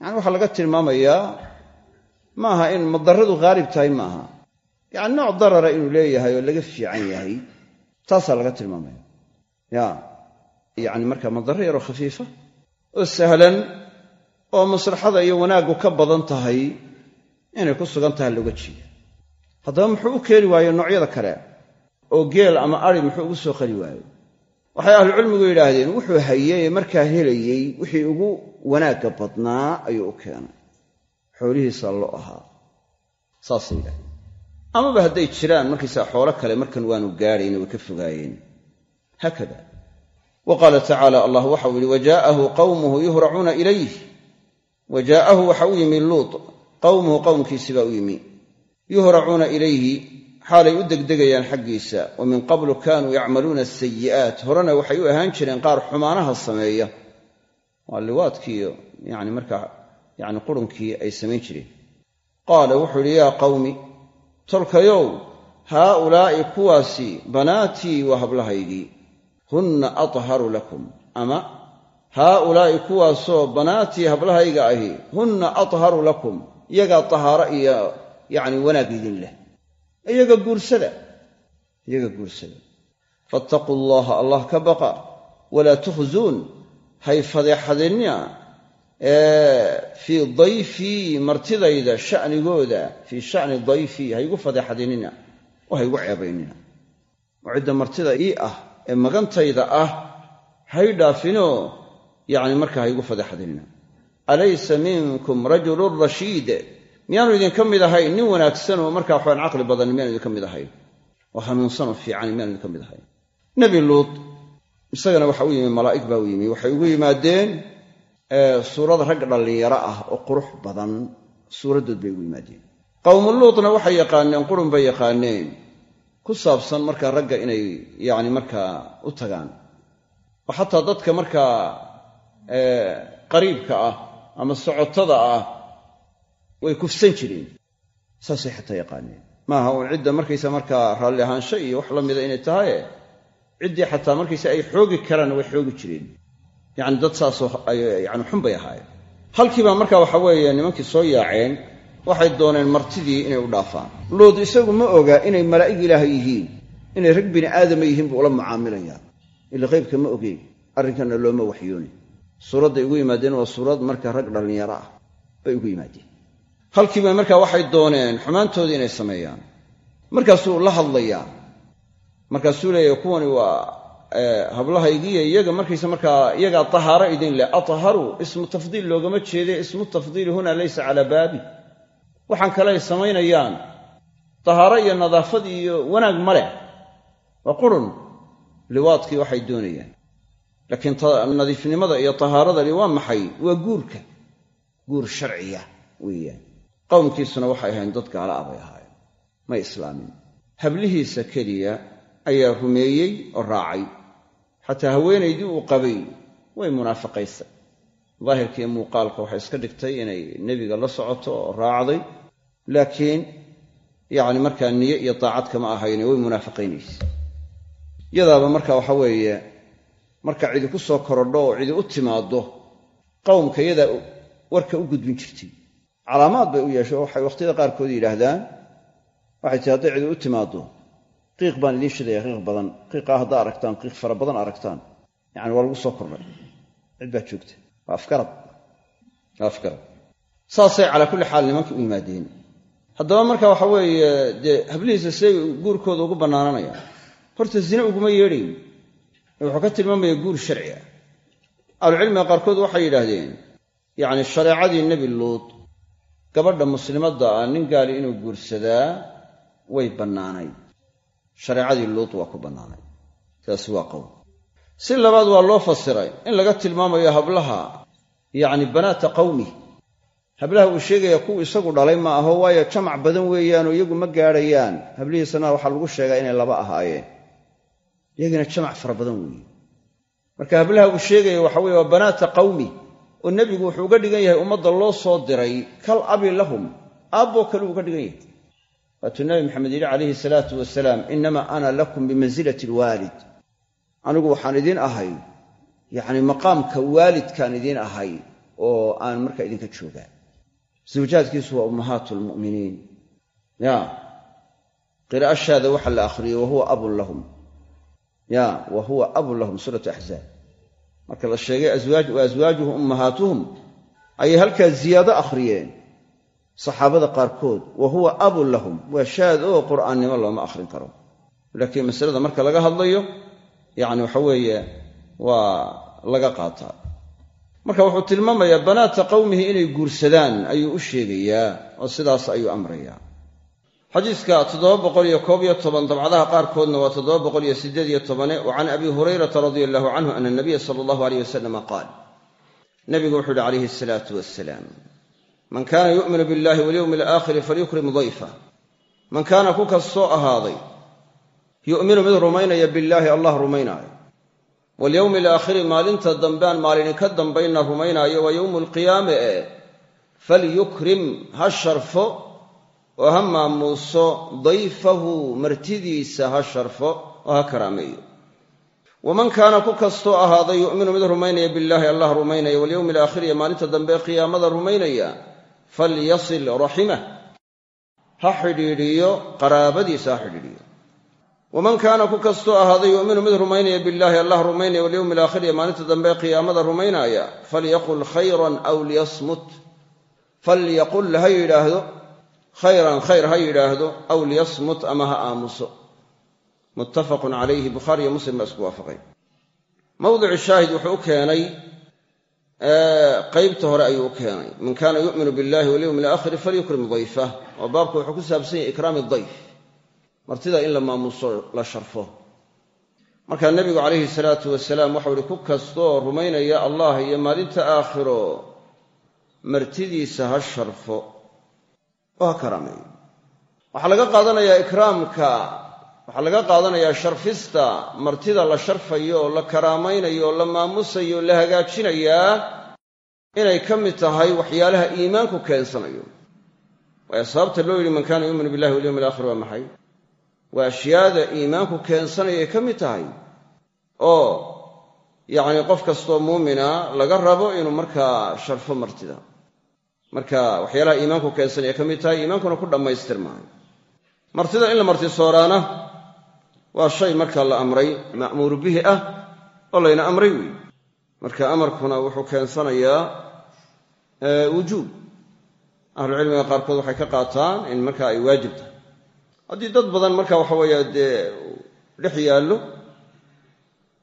Yacani waxaa laga tilmaamayaa maaha in madarradu haalib tahay maaha. Yacani nooc darara inuu leeyahay oo laga fiican yahay taasaa laga tilmaamaya. Ya yacni marka madarro yaroo khafiifa oo sahlan oo maslaxada iyo wanaaggu ka badan tahay inay ku sugan tahay looga jeeda haddaba muxuu u keeni waaye noocyada kale oo geel ama ari muxuu ugu soo qali waaye waxay ahlucilmigu yidhaahdeen wuxuu hayey markaa helayey wixii ugu wanaagga badnaa ayuu u keenay. Xoolihiisa lo ahaa. Saasay yidhahdeen amaba hadday jiraan markaysaa xoolo kale markan waanu gaadhayna way ka fogaayeen. Haakada wa qaala tacaala allah waxau yihi wajaa'ahu qawmuhu yuhracuuna ilayh wa jaa'ahu waxa u yimi luut qawmuhu qowmkiisi baa u yimi yuhracuuna ilayhi xaalay u degdegayaan xaggiisa wa min qablu kaanuu yacmaluuna asayi'aat horena waxay u ahaan jireen qaar xumaanaha sameeya waa liwaadkiiyo yani markaa yani qurunkii ay samayn jireen qaala wuxuu idhi yaa qawmi tolkayow haaulaa'i kuwaasi banaatii waa hablahaygii hunna atharu lakum. Ama haaulaa'i kuwaasoo banaatii hablahayga ahi hunna atharu lakum. Iyagaa tahaaro iyo yacni wanaag idin leh. Iyaga guursada. Iyaga guursada. Fattaquu allaha allah ka baqa. Walaa tukhzuun. Hay fadeexadinina fii dayfii martidayda shanigooda fii shani dayfii haygu fadeexadinina oo haygu ceebaynina. Oo cidda martida ii ah ee magantayda ah hay dhaafinoo yacni markaa haygu fadeexadinina alaysa minkum rajulun rashiid miyaanu idinka mid ahayn nin wanaagsan oo markaa waxaan caqli badan miyaanu idinka mid ahayn oo hanuunsan oo fiican miyaanu idinka mid ahayn nebi luut isagana waxa u yimi malaa'ig baa u yimi waxay ugu yimaadeen suurad rag dhallinyaro ah oo qurux badan. Suuraddood bay ugu yimaadeen. Qowmu luutna waxay yaqaaneen qurun bay yaqaaneen ku saabsan markaa ragga inay yacni markaa u tagaan. Oo xataa dadka markaa qariibka ah ama socotada ah way kufsan jireen saasay xataa yaqaaneen. Maaha uun cidda markaysa markaa raalli ahaansho iyo wax la mida inay tahaye ciddii xataa markaysa ay xoogi karaanna way xoogi jireen. Yacni dad saasoo yani xun bay ahaayeen. Halkiibaa marka waxa weeye nimankii soo yaaceen waxay dooneen martidii inay u dhaafaan. Luud isagu ma oga inay malaa'ig ilaahay yihiin inay rag bini aadama yihiin buu ula mucaamilayaa ila qaybka ma ogeyn arrinkanna looma waxyoonay suuradday ugu yimaadeen waa suurad marka rag dhallinyaro ah bay ugu yimaadeen. Halkiiba markaa waxay dooneen xumaantoodii inay sameeyaan. Markaasuu la hadlayaa. Markaasuu leeyahay kuwani waa hablahaygiiyo iyaga markaysa markaa iyagaa tahaaro idin leh. Atharu ismu tafdiil loogama jeede ismu tafdiili huna laysa calaa baabi waxaan kale ay samaynayaan tahaaro iyo nadaafad iyo wanaag ma leh. Waa qurun liwaadkii waxay doonayaan. Laakiin nadiifnimada iyo tahaaradani waa maxay? Waa guurka. Guur sharciya weeyaan. Qowmkiisuna waxay ahayn dad gaala ah bay ahaayeen. May islaamin. Hablihiisa keliya ayaa rumeeyey oo raacay. Xataa haweenaydii uu qabay way munaafaqaysay daahirkiiyo muuqaalka waxay iska dhigtay inay nebiga la socoto oo raacday laakiin yacni markaa niye iyo daacad kama ahayne way munaafaqaynaysa yadaaba marka waxa weeye marka cidi ku soo korodho oo cidi u timaaddo qowmka yadaa warka u gudbin jirtay. Calaamaad bay u yeesho waxay wakhtiyada qaarkood yidhaahdaan waxay tii hadday cidi u timaaddo qiiq baan idiin shidaya qiiq badan qiiqaa haddaa aragtaan qiiq fara badan aragtaan. Yacani waa lagu soo kordhay cid baa joogta waa afkarad waa afkarad saasay calaa kulli xaal nimanka u yimaadeen haddaba marka waxa weeye dee hablihiisa siday guurkooda ugu bannaananayaan horta zine uguma yeedhayn wuxuu ka tilmaamaya guur sharci ah. Ahlucilmiga qaarkood waxay yidhaahdeen yacni shareecadii nebi luud gabadha muslimadda ah nin gaali inuu guursadaa way bannaanayd shareecadii luud waa ku bannaanayd taasi waa qowl si labaad waa loo fasiray. In laga tilmaamayo hablaha yacni banaata qawmi hablaha uu sheegaya kuwu isagu dhalay ma aho waayo jamac badan weeyaanoo iyagu ma gaadhayaan hablihiisana waxaa lagu sheegaa inay laba ahaayeen. Iyagina jamac fara badan weeye marka hablaha uu sheegaya waxa weye waa banaata qawmi oo nebigu wuxuu uga dhigan yahay ummadda loo soo diray kal abi lahum. Aabboo kale uga dhigan yahay. Waatuu nabi maxamed yidhi calayhi salaatu wasalaam innamaa ana lakum bimansilati alwaalid anigu waxaan idiin ahay yacni maqaamka waalidkaan idiin ahay oo aan markaa idinka joogaa zawjaadkiisu waa ummahaatu lmu'miniin ya. Qiraa'ashaada waxa la akhriyey wa huwa abun lahum. Ya wa huwa abun lahum suuratu axzaab marka la sheegay aswaaj wa aswaajuhu ummahaatuhum. Ayay halkaa ziyaado akhriyeen. Saxaabada qaarkood wa huwa abun lahum. Waa shaad oo qur'aannimo looma akhrin karo. Laakiin masalada marka laga hadlayo yacni waxa waa laga qaataa marka wuxuu tilmaamayaa banaata qowmihi inay guursadaan ayuu u sheegayaa oo sidaas ayuu amrayaa. Xadiiska toddoba boqol iyo koob iyo toban dabcadaha qaarkoodna waa wa can abi hurayrata radia allahu canhu ana nabiya sala allahu aleyh wasalama qaal. Nabigu wuxuu yihi calayhi asalaatu wassalaam man kaana yu'minu billahi walyowmi alaakhiri falyukrim dayfa. Man kaana ku kastoo ahaaday yu'minu mid rumaynaya billaahi allah rumaynaayo walyowmi alaakhiri maalinta dambean maalini ka dambayna rumaynaayo waa yowmu alqiyaame ee falyukrim ha sharfo oo ha maamuuso dayfahu martidiisa ha sharfo oo ha karaameeyo. Waman kaana ku kastoo ahaaday yu'minu mid rumaynaya billaahi allah rumaynaya walyowmi alaakhiri ee maalinta dambe ee qiyaamada rumaynaya falyasil raximah ha xidhiidhiyo qaraabadiisa ha xidhiidhiyo waman kaana ku kastoo ahaaday yu'minu mid rumaynaya billaahi allah rumaynaya walyowmi alaakhiri ee maalinta dambe qiyaamada rumaynaya falyaqul khayran aw liyasmut falyaqul ha yidhaahdo khayran khayr ha yidhaahdo aw liyasmut ama ha aamuso muttafaqun calayhi bukhaari iyo muslim baa isku waafaqay mawdicu shaahid wuxuu u keenay qaybta hore ayuu u keenay man kaana yu'minu billahi walyowmi alaakhiri falyukrim dayfah oo martida in la maamuuso la sharfo. Markaa nebigu calayhi salaatu wasalaam waxau ihi ku kastoo rumaynaya allah iyo maalinta aakhiro martidiisa ha sharfo. Oo ha karaameeyo waxaa laga qaadanayaa ikraamka waxaa laga qaadanayaa sharfista martida la sharfayo la karaamaynayo la maamusayo la hagaajinayaa inay ka mid tahay waxyaalaha iimaanku keensanayo. Waayo sababta loo yidhi man kaana yuuminu billahi walyowmi alaakhir waa maxay waa ashyaada iimaanku keensanayay ka mid tahay oo yacni qof kastoo muumina laga rabo inuu markaa sharfo martida. Marka waxyaalaha iimaanku keensanaya ka mid tahay iimaankuna ku dhammaystirmaayo martida in la martisooraana waa shay markaa la amray ma'muuru bihi ah oo layna amray weeye marka amarkuna wuxuu keensanayaa wujuub. Ahlucilmiga qaarkood waxay ka qaataan in marka ay waajib tahay haddii dad badan marka waxa weeye dee dhex yaallo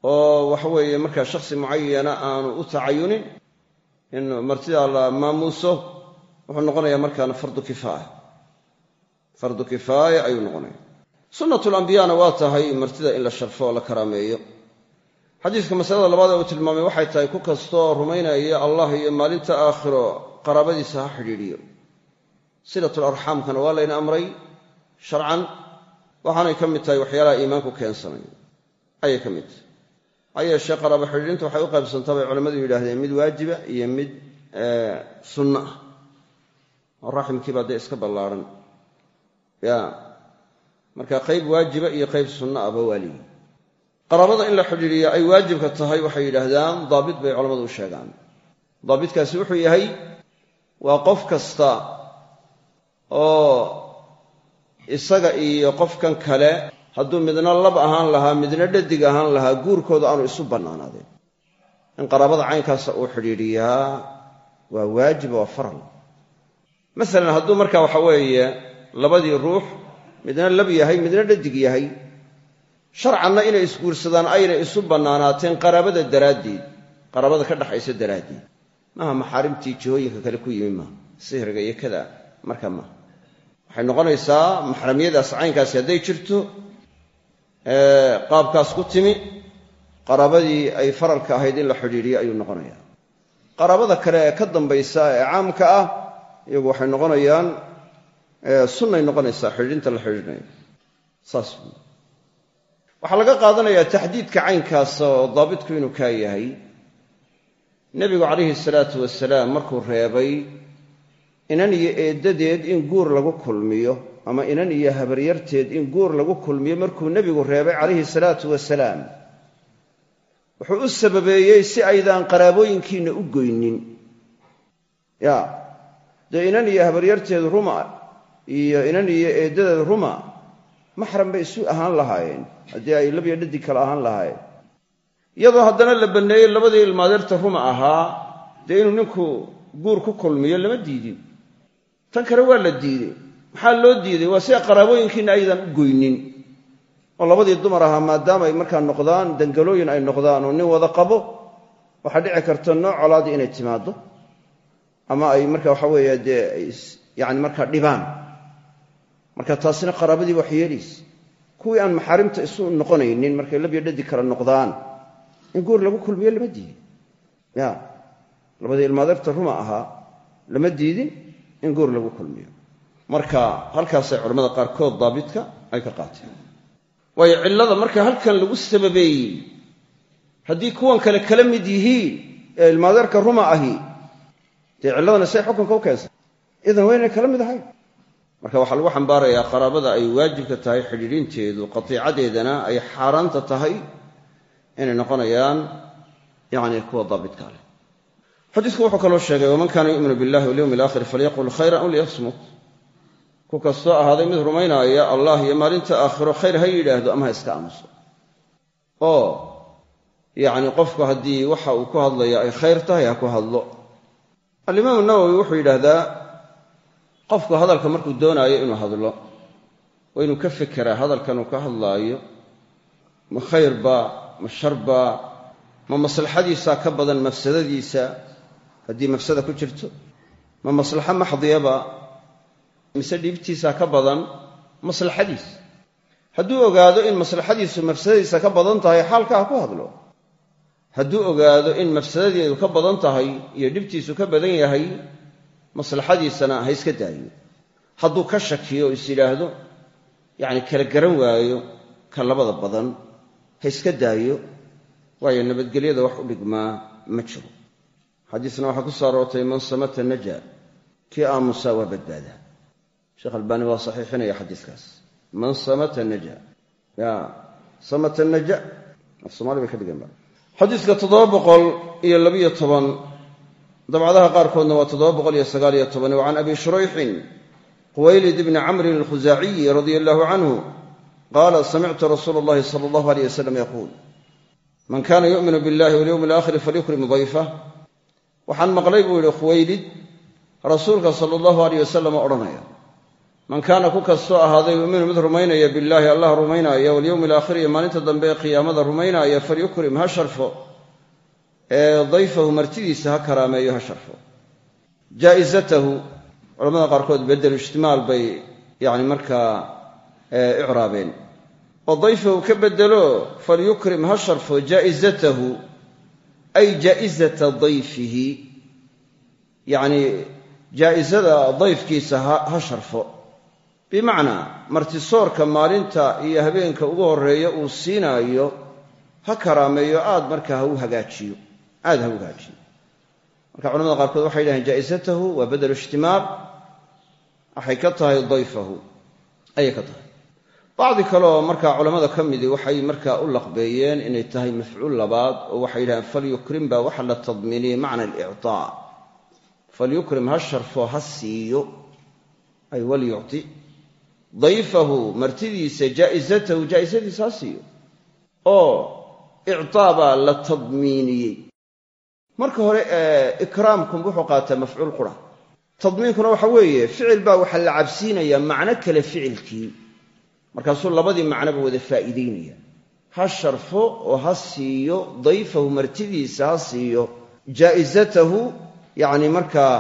oo waxa weeye markaa shakhsi mucayana aanu u tacayunin in martidaa la maamuuso wuxuu noqonayaa markaana fardu kifaaya fardu kifaaya ayuu noqonaya sunnatulambiyaana waa tahay martida in la sharfo la karaameeyo. Xadiiska masalada labaad ee uu tilmaamay waxay tahay ku kastoo rumaynaya allah iyo maalinta aakhiro qaraabadiisa ha xidhiidhiyo. Silatul arxaamkana waa layna amray sharcan waxaanay ka mid tahay waxyaalaha iimaanku keensanayo ayay ka mid tahay. Ha yeeshee qaraabo xidhiidhinta waxay u qaybsantaa bay culammadu yidhaahdeen mid waajiba iyo mid sunno ah. Oo raximkii baa dee iska ballaarhan ya marka qayb waajiba iyo qayb sunno ahba waa leeyihi qaraabada in la xidhiidhiya ay waajibka tahay waxay yidhaahdaan daabit bay culammadu u sheegaan. Daabitkaasi wuxuu yahay waa qof kasta oo isaga iyo qofkan kale hadduu midna lab ahaan lahaa midna dhadig ahaan lahaa guurkooda aanu isu bannaanaadeen. In qaraabada caynkaasa uu xidhiidhiyaa waa waajib waa faral. Masalan hadduu marka waxa weeye labadii ruux midna lab yahay midna dhadig yahay sharcanna inay isguursadaan ayna isu bannaanaateen qaraabada daraaddeed qaraabada ka dhaxaysa daraaddeed. Maaha maxaarimtii jihooyinka kale ku yimi maaha sihriga iyo kada marka maaha waxay noqonaysaa maxramiyadaas caynkaasi hadday jirto qaabkaas ku timi qaraabadii ay faralka ahayd in la xidhiidhiyo ayuu noqonayaa. Qaraabada kale ee ka dambaysa ee caamka ah iyagu waxay noqonayaan sunnay noqonaysaa xidhiidhinta la xidhiidhinayo. Saas. Waxaa laga qaadanayaa taxdiidka caynkaasa oo daabitku inuu kaa yahay. Nebigu calayhi salaatu wasalaam markuu reebay inan iyo eeddadeed in guur lagu kulmiyo ama inan iyo habaryarteed in guur lagu kulmiyo markuu nebigu reebay calayhi salaatu wasalaam. Wuxuu u sababeeyey si aydaan qaraabooyinkiinna u goynin ya dee inan iyo habaryarteed ruma iyo inan iyo eeddadeed ruma maxram bay isu ahaan lahaayeen. Haddii ay labyo dhadig kale ahaan lahaayeen. Iyadoo haddana la banneeyey labadii ilmaadeerta ruma ahaa dee inuu ninku guur ku kulmiyo lama diidin tan kale waa la diiday. Maxaa loo diiday waa si qaraabooyinkiinna aydan u goynin. Oo labadii dumar ahaa maadaama ay markaa noqdaan dangalooyin ay noqdaan oo nin wada qabo waxaa dhici karta nooc colaadii inay timaado ama ay marka waxa weeye dee yani markaa dhibaan. Marka taasina qaraabadii wax yeelaysa kuwii aan maxaarimta isu noqonaynin markay labyo dhadi kala noqdaan in guur lagu kulmiyo lama diidin ya labadii ilmaadeerta ruma ahaa lama diidin in guur lagu kulmiyo. Marka halkaasay culamada qaarkood daabitka ay ka qaateen. Waayo cillada marka halkan lagu sababeeyey haddii kuwan kale kala mid yihiin ee ilmaadeerka ruma ahi dee cilladana say xukunka u keensay idan waa inay kala mid ahayn. Marka waxaa lagu xambaarayaa qaraabada ay waajibka tahay xidhiidhinteedu qatiicadeedana ay xaaraanta tahay inay noqonayaan yani kuwa daabitka xadiisku wuxuu kaloo sheegay waman kaana yu'minu billahi walyowmi alaakhir falyaqul khayran aw liyasmut. Ku kastoo ahaaday mid rumaynaaya allah iyo maalinta aakhiro khayr ha yidhaahdo ama ha iska aamuso. Oo yacni qofku haddii waxa uu ku hadlaya ay khayr tahay ha ku hadlo. Alimaamu nawowi wuxuu yidhaahdaa qofku hadalka markuu doonaayo inuu hadlo waa inuu ka fekeraa hadalkan uu ka hadlaayo ma khayr baa ma shar baa ma maslaxadiisaa ka badan mafsadadiisa haddii mafsada ku jirto ma maslaxo maxdiyaba mise dhiibtiisaa ka badan maslaxadiisa hadduu ogaado in maslaxadiisu mafsadadiisa ka badan tahay xaalka ha ku hadlo. Hadduu ogaado in mafsadadeedu ka badan tahay iyo dhibtiisu ka badan yahay maslaxadiisana ha iska daayo. Hadduu ka shakiyo oo is yidhaahdo yacni kala garan waayo ka labada badan ha iska daayo waayo nabadgelyada wax u dhigmaa ma jiro xadiisna waxaa ku soo aroortay man samata naja kii aamusaa waa badbaadaa sheekh albaani waa saxiixinaya xadiiskaas. Man samata naja. Ya samata naja. Af somaali bay ka dhigan ba. Xadiiska toddoba boqol iyo labiyo toban dabcadaha qaarkoodna waa toddoba boqol iyo sagaaliyo toban. Wa abi shurayxin quwaylid bni camrin alkhusaaciyi radia allahu canhu qaala samictu rasuula allahi sala allahu aleyh wasalam yaquul man kaana yu'minu billahi walyowmi alaakhiri falyukrim dayfah waxaan maqlay buu yihi khuwaylid. Rasuulka sala allahu aleyh wasalam odhanaya man kaana ku kastoo ahaaday yu'minu mid rumaynaya billaahi allah rumaynaya walyowmi alaakhiri iyo maalinta dambe ee qiyaamada rumaynaya falyukrim ha sharfo. Ee dayfahu martidiisa ha karaameeyo ha sharfo. Jaa'isatahu culamada qaarkood bedelu ijtimaal bay yani markaa icraabeen. Oo dayfahu ka bedelo falyukrim ha sharfo. Jaa'isatahu ay jaa'isata dayfihi yacni jaa'isada dayfkiisa ha sharfo bimacnaa martisoorka maalinta iyo habeenka ugu horreeya uu siinaayo ha karaameeyo aad markaa ha u hagaajiyo aad ha u hagaajiyo marka culamada qaarkood waxay yidhahdeen jaa'isatahu waa bedelu ijtimaal waxay ka tahay dayfahu ayay ka tahay bacdi kaleoo markaa culammada waxay markaa u laqbeeyeen inay tahay mafcuul labaad oo waxay yidhahdeen falyukrim baa waxa la tadmiiniyey macna alictaa falyukrim ha sharfo ha siiyo. Ay walyucti dayfahu martidiisa jaa'isatahu jaa'isadiisa ha siiyo. Oo ictaa la tadmiiniyey marka hore ikraamkum wuxuu qaataa mafcuul qura. Tadmiinkuna waxa weeye ficil baa waxaa la cabsiinayaa macno kale ficilkii markaasuu labadii macnoba wada faa'iideynaya ha sharfo oo ha siiyo dayfahu martidiisa ha siiyo jaa'isatahu yacni markaa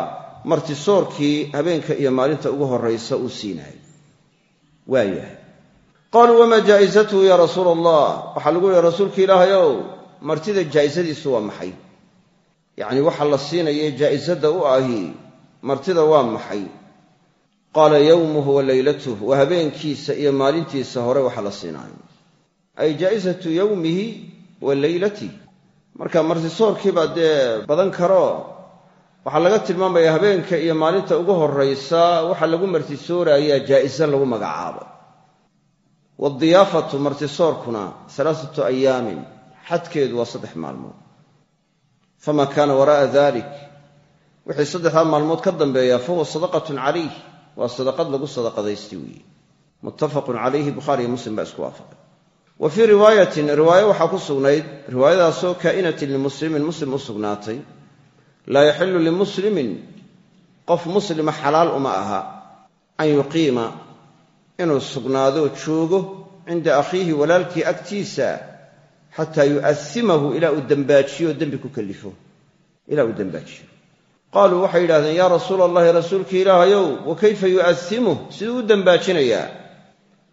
martisoorkii habeenka iyo maalinta ugu horraysa uu siinayo. Waayahay qaaluu wamaa jaa'isatuhu yaa rasuula allah waxaa lagu yihi rasuulka ilaahayow martida jaa'isadiisu waa maxay? Yacni waxa la siinaya jaa'isada u ahi martida waa maxay qaala yowmuhu wa leylatuh waa habeenkiisa iyo maalintiisa hore waxa la siinaayo. Ay jaa'isatu yowmihi wa leylatih marka martisoorkiibaa dee badan karo. Waxaa laga tilmaamaya habeenka iyo maalinta ugu horraysa waxa lagu martisoorayaa jaa'iso lagu magacaabo. Wadiyaafatu martisoorkuna alaasatu ayaamin xadkeedu waa saddex maalmood. Famaa kaana waraa'a dalik wixii saddexdaa maalmood ka dambeeya fahuwa sadaqatun calayh waa sadaqad lagu sadaqadaystay weeye muttafaqun calayhi bukhaariyo muslim baa isku wa fii riwaayatin riwaayo waxaa ku sugnayd riwaayadaasoo kaa'inatin limuslimin muslim u sugnaatay laa yaxilu limuslimin qof muslima xalaal uma aha an yuqiima inuu sugnaadoo joogo cinda akhiihi walaalkii agtiisa xataa yu'asimahu ilaa uu dembaajiyo dembi ku kalifo. Ilaa qaaluu waxay yidhahdeen yaa rasuula allahi rasuulkii ilaahayow wa kayfa yu'asimuh siduu u dembaajinayaa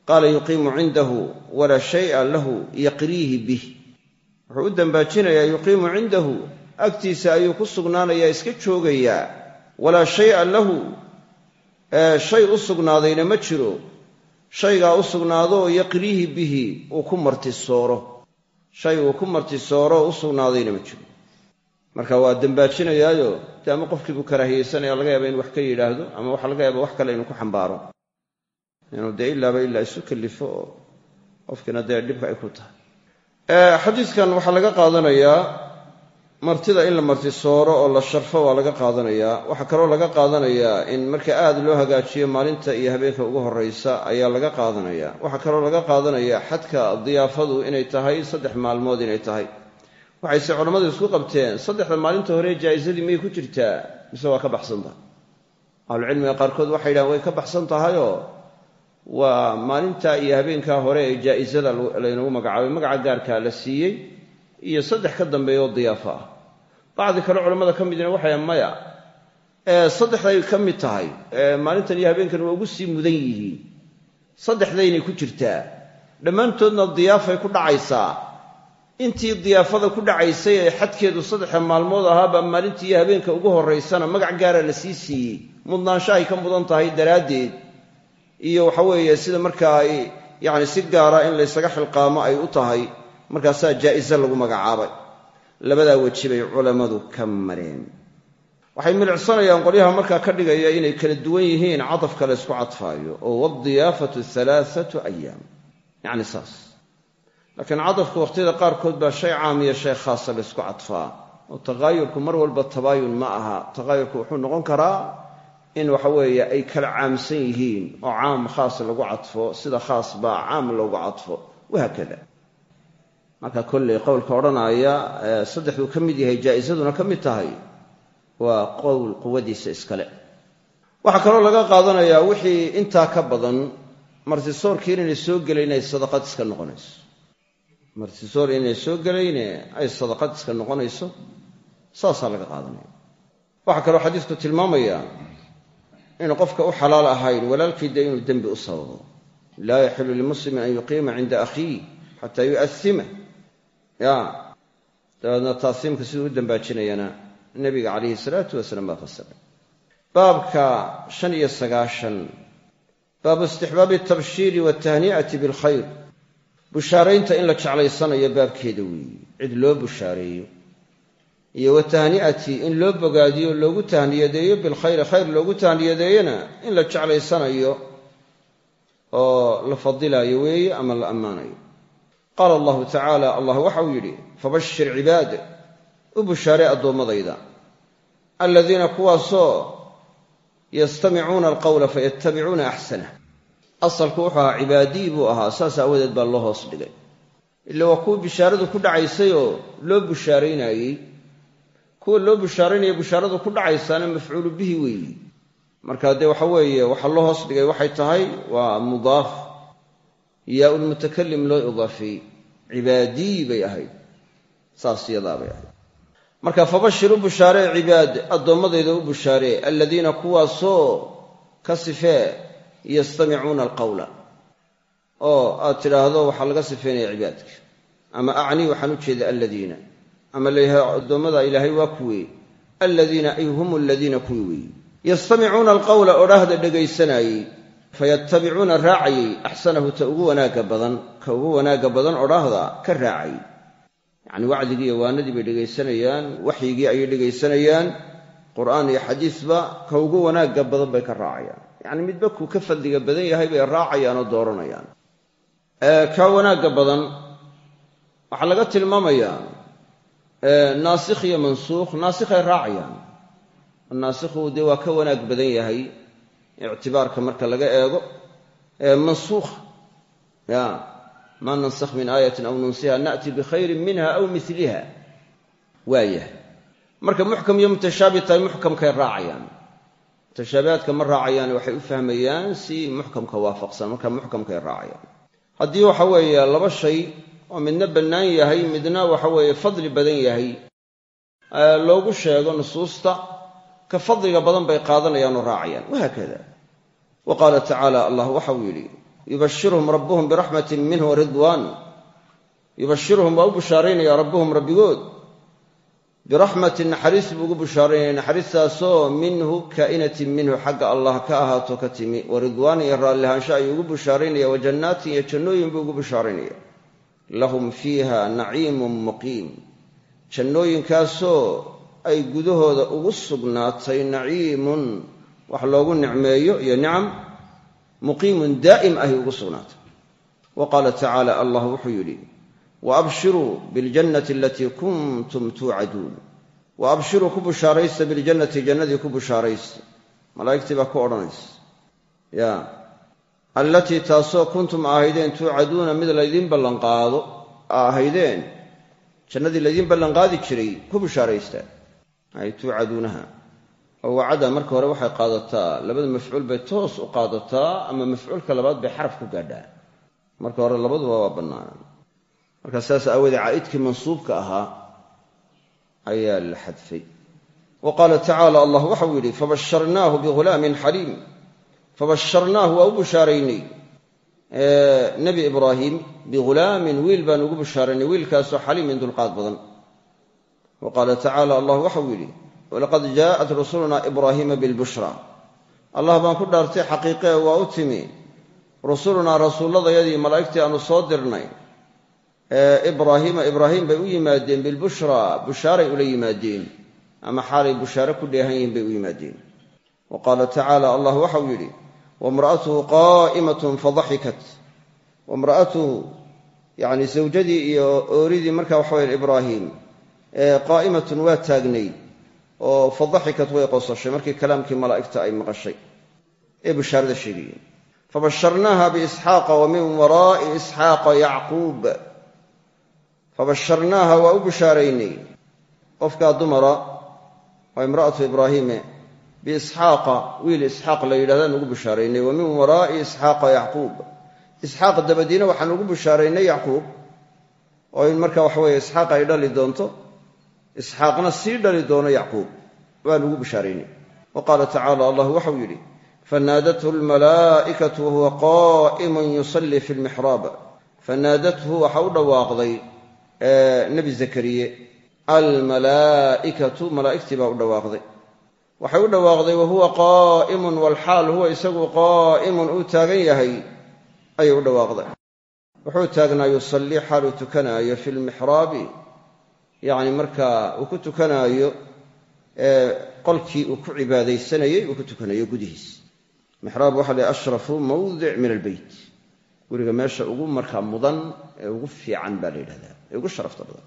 qaala yuqiimu cindahu walaa shay'a lahu yaqriihi bih. Wuxuu u dembaajinayaa yuqiimu cindahu agtiisa ayuu ku sugnaanayaa iska joogayaa. Walaa shay'a lahu shay u sugnaadayna ma jiro. Shaygaa u sugnaadoo yaqriihi bihi uu ku martisooro shay uu ku martisooro u sugnaadayna ma jiro marka waa dembaajinayaayo dee ama qofkii buu karaahiyeysanaya laga yaaba inu wax ka yidhaahdo ama waxa laga yaaba wax kale inuu ku xambaaro. Inuu dee ilaaba ilaa isu kalifo oo qofkiina dee dhibka ay ku tahay. Xadiidkan waxaa laga qaadanayaa martida in la martisooro oo la sharfo waa laga qaadanayaa. Waxaa kaloo laga qaadanayaa in marka aad loo hagaajiyo maalinta iyo habeenka ugu horraysa ayaa laga qaadanaya waxaa kaloo laga qaadanayaa xadka diyaafadu inay tahay saddex maalmood inay tahay waxayse culammadu isku qabteen saddexda maalinta hore jaa'isadii miyay ku jirtaa mise waa ka baxsan ahlucilmiga qaarkood waxay yidhahan way ka baxsan tahayoo waa maalinta iyo habeenkaa hore ee jaa'isada laynagu magacaabay. Magaca gaarkaa la siiyey iyo saddex ka dambeeya oo diyaafo ah bacdi kale culammada ka midna waxay maya saddexday ka mid tahay maalintan iyo habeenkan waa ugu sii mudan yihiin. Saddexdaynay ku jirtaa. Dhammaantoodna diyaafay ku dhacaysaa intii diyaafada ku dhacaysay ee xadkeedu saddexa maalmood ahaabaa maalintii habeenka ugu horraysana magac gaara la sii siiyey. Mudnaansho ay ka mudan tahay daraaddeed. Iyo waxa weeye sida markaa ay yacni si gaara in laysaga xilqaamo ay u tahay markaasaa jaa'ize lagu magacaabay. Labadaa weji bay culammadu ka mareen. Waxay milicsanayaan qolyaha markaa ka dhigaya inay kala duwan yihiin cadafka la ysku cadfaayo oo wadiyaafatu alaaatu ayaam. Yacni saas laakiin cadafka wakhtiyada qaarkood baa shay caam iyo shay khaasa la ysku cadfaa. Oo taqaayurku mar walba tabaayun ma aha. Taqaayurku wuxuu noqon karaa in waxa weeye ay kala caamsan yihiin oo caam khaas lagu cadfo sida khaas baa caam loogu cadfo. Wahaakada marka kolley qowlka odhanaya saddexduu ka mid yahay jaa'isaduna ka mid tahay waa qowl quwadiisa iskale. Waxaa kaloo laga qaadanayaa wixii intaa ka badan martisoorkii inaynay soo gelayn inay sadaqad iska noqonayso martisoor inay soo gelayne ay sadaqad iska noqonayso saasaa laga qaadanaya waxaa kaloo xadiisku tilmaamaya inu qofka u xalaal ahayn walaalkii dee inuu dembi u sababo. Laa yaxilu limuslimin an yuqiima cinda akhiih xataa yu'asima ya dabeedna taasiimka siduu u dambaajinayana nebiga calayhi salaatu wasalaam baa fasiray baabka shan iyo sagaashan baabu istixbaabi altabshiiri waltahni'ati bilkhayr bushaaraynta in la jeclaysanayo baabkeeda weeye. Cid loo bushaareeyo iyo watahni'ati in loo bogaadiyo loogu tahniyadeeyo bilkhayri khayr loogu tahniyadeeyona in la jeclaysanayo oo la fadilaayo weeye ama la ammaanayo. Qaala allahu tacaala allah waxa uu yidhi fabashir cibaad u bushaaree addoommadayda aladiina kuwaasoo yastamicuuna alqawla fayattabicuuna axsanah asalku wuxuu ahaa cibaadii buu ahaa saas aawadeed baa loo hoos dhigay. Ila waa kuwa bishaaradu ku dhacaysayoo loo bushaaraynayey kuwa loo bushaaraynaya bushaaradu ku dhacaysaana mafcuulu bihi weeyi marka dee waxa weeye waxa loo hoos dhigay waxay tahay waa mudaaf. Yaa ulmutakalim loo idaafeeyey cibaadii bay ahayd. Saas yadaa ahayd. Marka fabashir u bushaaree cibaad addoommadayda u bushaaree aladiina kuwaasoo ka sifee yastamicuuna alqawla. Oo aad tidhaahdo waxaa laga sifeynaya cibaadka. Ama acnii waxaan u jeeda aladiina ama layahay addoommada ilaahay waa kuwee aladiina ay hum aladiina kuwii weeye yastamicuuna alqawla odhaahda dhegaysanayey fayattabicuuna raacayey. Axsanahu ta ugu wanaagga badan ka ugu wanaagga badan odhaahda ka raacayey. Yacni wacdigii iyo waanadii bay dhegaysanayaan waxyigii ayay dhegaysanayaan qur'aan iyo xadiisba ka ugu wanaagga badan bay ka raacayaan yacni midba kuu ka fadliga badan yahay bay raacayaan oo dooranayaan ka wanaagga badan waxaa laga tilmaamayaa naasikh iyo mansuukh naasikhay raacayaan. Naasikhu dee waa ka wanaag badan yahay ictibaarka marka laga eego. Mansuukha ya maa nansakh min aayatin aw nunsiha na'ti bikhayrin minha aw miliha waayahay marka muxkam iyo mutashaabih tahay muxkamkay raacayaan mutashaabihaadka ma raacayaan waxay u fahmayaan si muxkamka waafaqsan marka muxkamkay raacayaan. Haddii waxa weeye laba shay oo midna bannaan yahay midna waxa weeye fadli badan yahay loogu sheego nusuusta ka fadliga badan bay qaadanayaan oo raacayaan. Wahaakada wa qaala tacaala allah waxau yidhi yubashiruhum rabbuhum biraxmatin minhu waridwaan yubashiruhum waa u bushaaraynaya rabbuhum rabbigood biraxmatin naxariis buu ugu bushaaraynaya naxariistaasoo minhu kaa'inatin minhu xagga allah ka ahaato ka timi. Wa ridwaan iyo raallihaansho ayuu ugu bushaaraynaya wa jannaatin iyo jannooyin buu ugu bushaaraynaya lahum fiiha naciimun muqiim. Jannooyinkaasoo ay gudahooda ugu sugnaatay naciimun wax loogu nicmeeyo iyo nicam muqiimun daa'im ahy ugu sugnaatay. Wa qaala tacaala allah wuxuu yidhi waabshiruu biljannati alatii kuntum tuucaduun wa abshiruu ku bushaaraysta biljannati jannadii ku bushaaraysta malaa'igtii baa ku odhanaysa ya allatii taasoo kuntum ahaydeen tuucaduuna mid laydiin ballanqaado a ahaydeen jannadii laydiin ballanqaadi jiray ku bushaaraysta ay tuucaduunaha oo wacada marka hore waxay qaadataa labada mafcuul bay toos u qaadataa ama mafcuulka labaad bay xaraf ku gaadhaa marka hore labaduba waa bannaan marka saas aawoodee caa'idkii mansuubka ahaa ayaa la xadfay. Wa qaala tacaala allah waxau yidhi fabasharnaahu bihulaamin xaliim fabasharnaahu waa u bushaaraynay. Nebi ibraahim bihulaamin wiil baan ugu bushaaraynay wiilkaasoo xaliimin dulqaad badan. Wa qaala tacaala allah waxau yidhi walaqad jaa'at rusulunaa ibraahiima bilbushra. Allah baan ku dhaartay xaqiiqee waa u timi. Rusulunaa rasuulladayadii malaa'igtii aanu soo dirnay ibraahiima ibraahim bay u yimaadeen bilbushraa bushaaray ula yimaadeen. Ama xaalay bushaare ku dheehan yihiin bay u yimaadeen. Wa qaala tacaala allah waxau yidhi wamra'atuhu qaa'imatun fadaxikat wamra'atuhu yacni zawjadii iyo ooridii markaa waxa waya ibraahim qaa'imatun waa taagnayd oo fadaxikat way qosashay markii kalaamkii malaa'igta ay maqashay. Ee bushaarada sheegayeen. Fabasharnaaha biisxaaqa wa min waraa'i isxaaqa yacquub fabasharnaaha waa u bushaaraynay. Qofkaa dumara waa imra'atu ibraahiime biisxaaqa wiil isxaaq la yidhahdaan ugu bushaaraynay. Wa min waraa'i isxaaqa yacquub. Isxaaq dabadiina waxaan ugu bushaaraynay yacquub oo in marka waxa weeye isxaaq ay dhali doonto isxaaqna sii dhali doono yacquub waan ugu bushaaraynay. Wa qaala fi lmixraab fanaadathu nebi zakariye almalaa'ikatu malaa'igtii baa u dhawaaqday. Waxay u dhawaaqday wahuwa qaa'imun walxaal huwa isagu qaa'imun uu taagan yahay ayay u dhawaaqday. Wuxuu taagnaa yusallii xaal uu tukanaayo fi lmixraabi yacni markaa uu ku tukanaayo qolkii uu ku cibaadaysanayey uu ku tukanayo gudihiis mixraab waxa la ashrafu mawdic min albeyt guriga meesha ugu markaa mudan ee ugu fiican baa la ugu sharafta badan.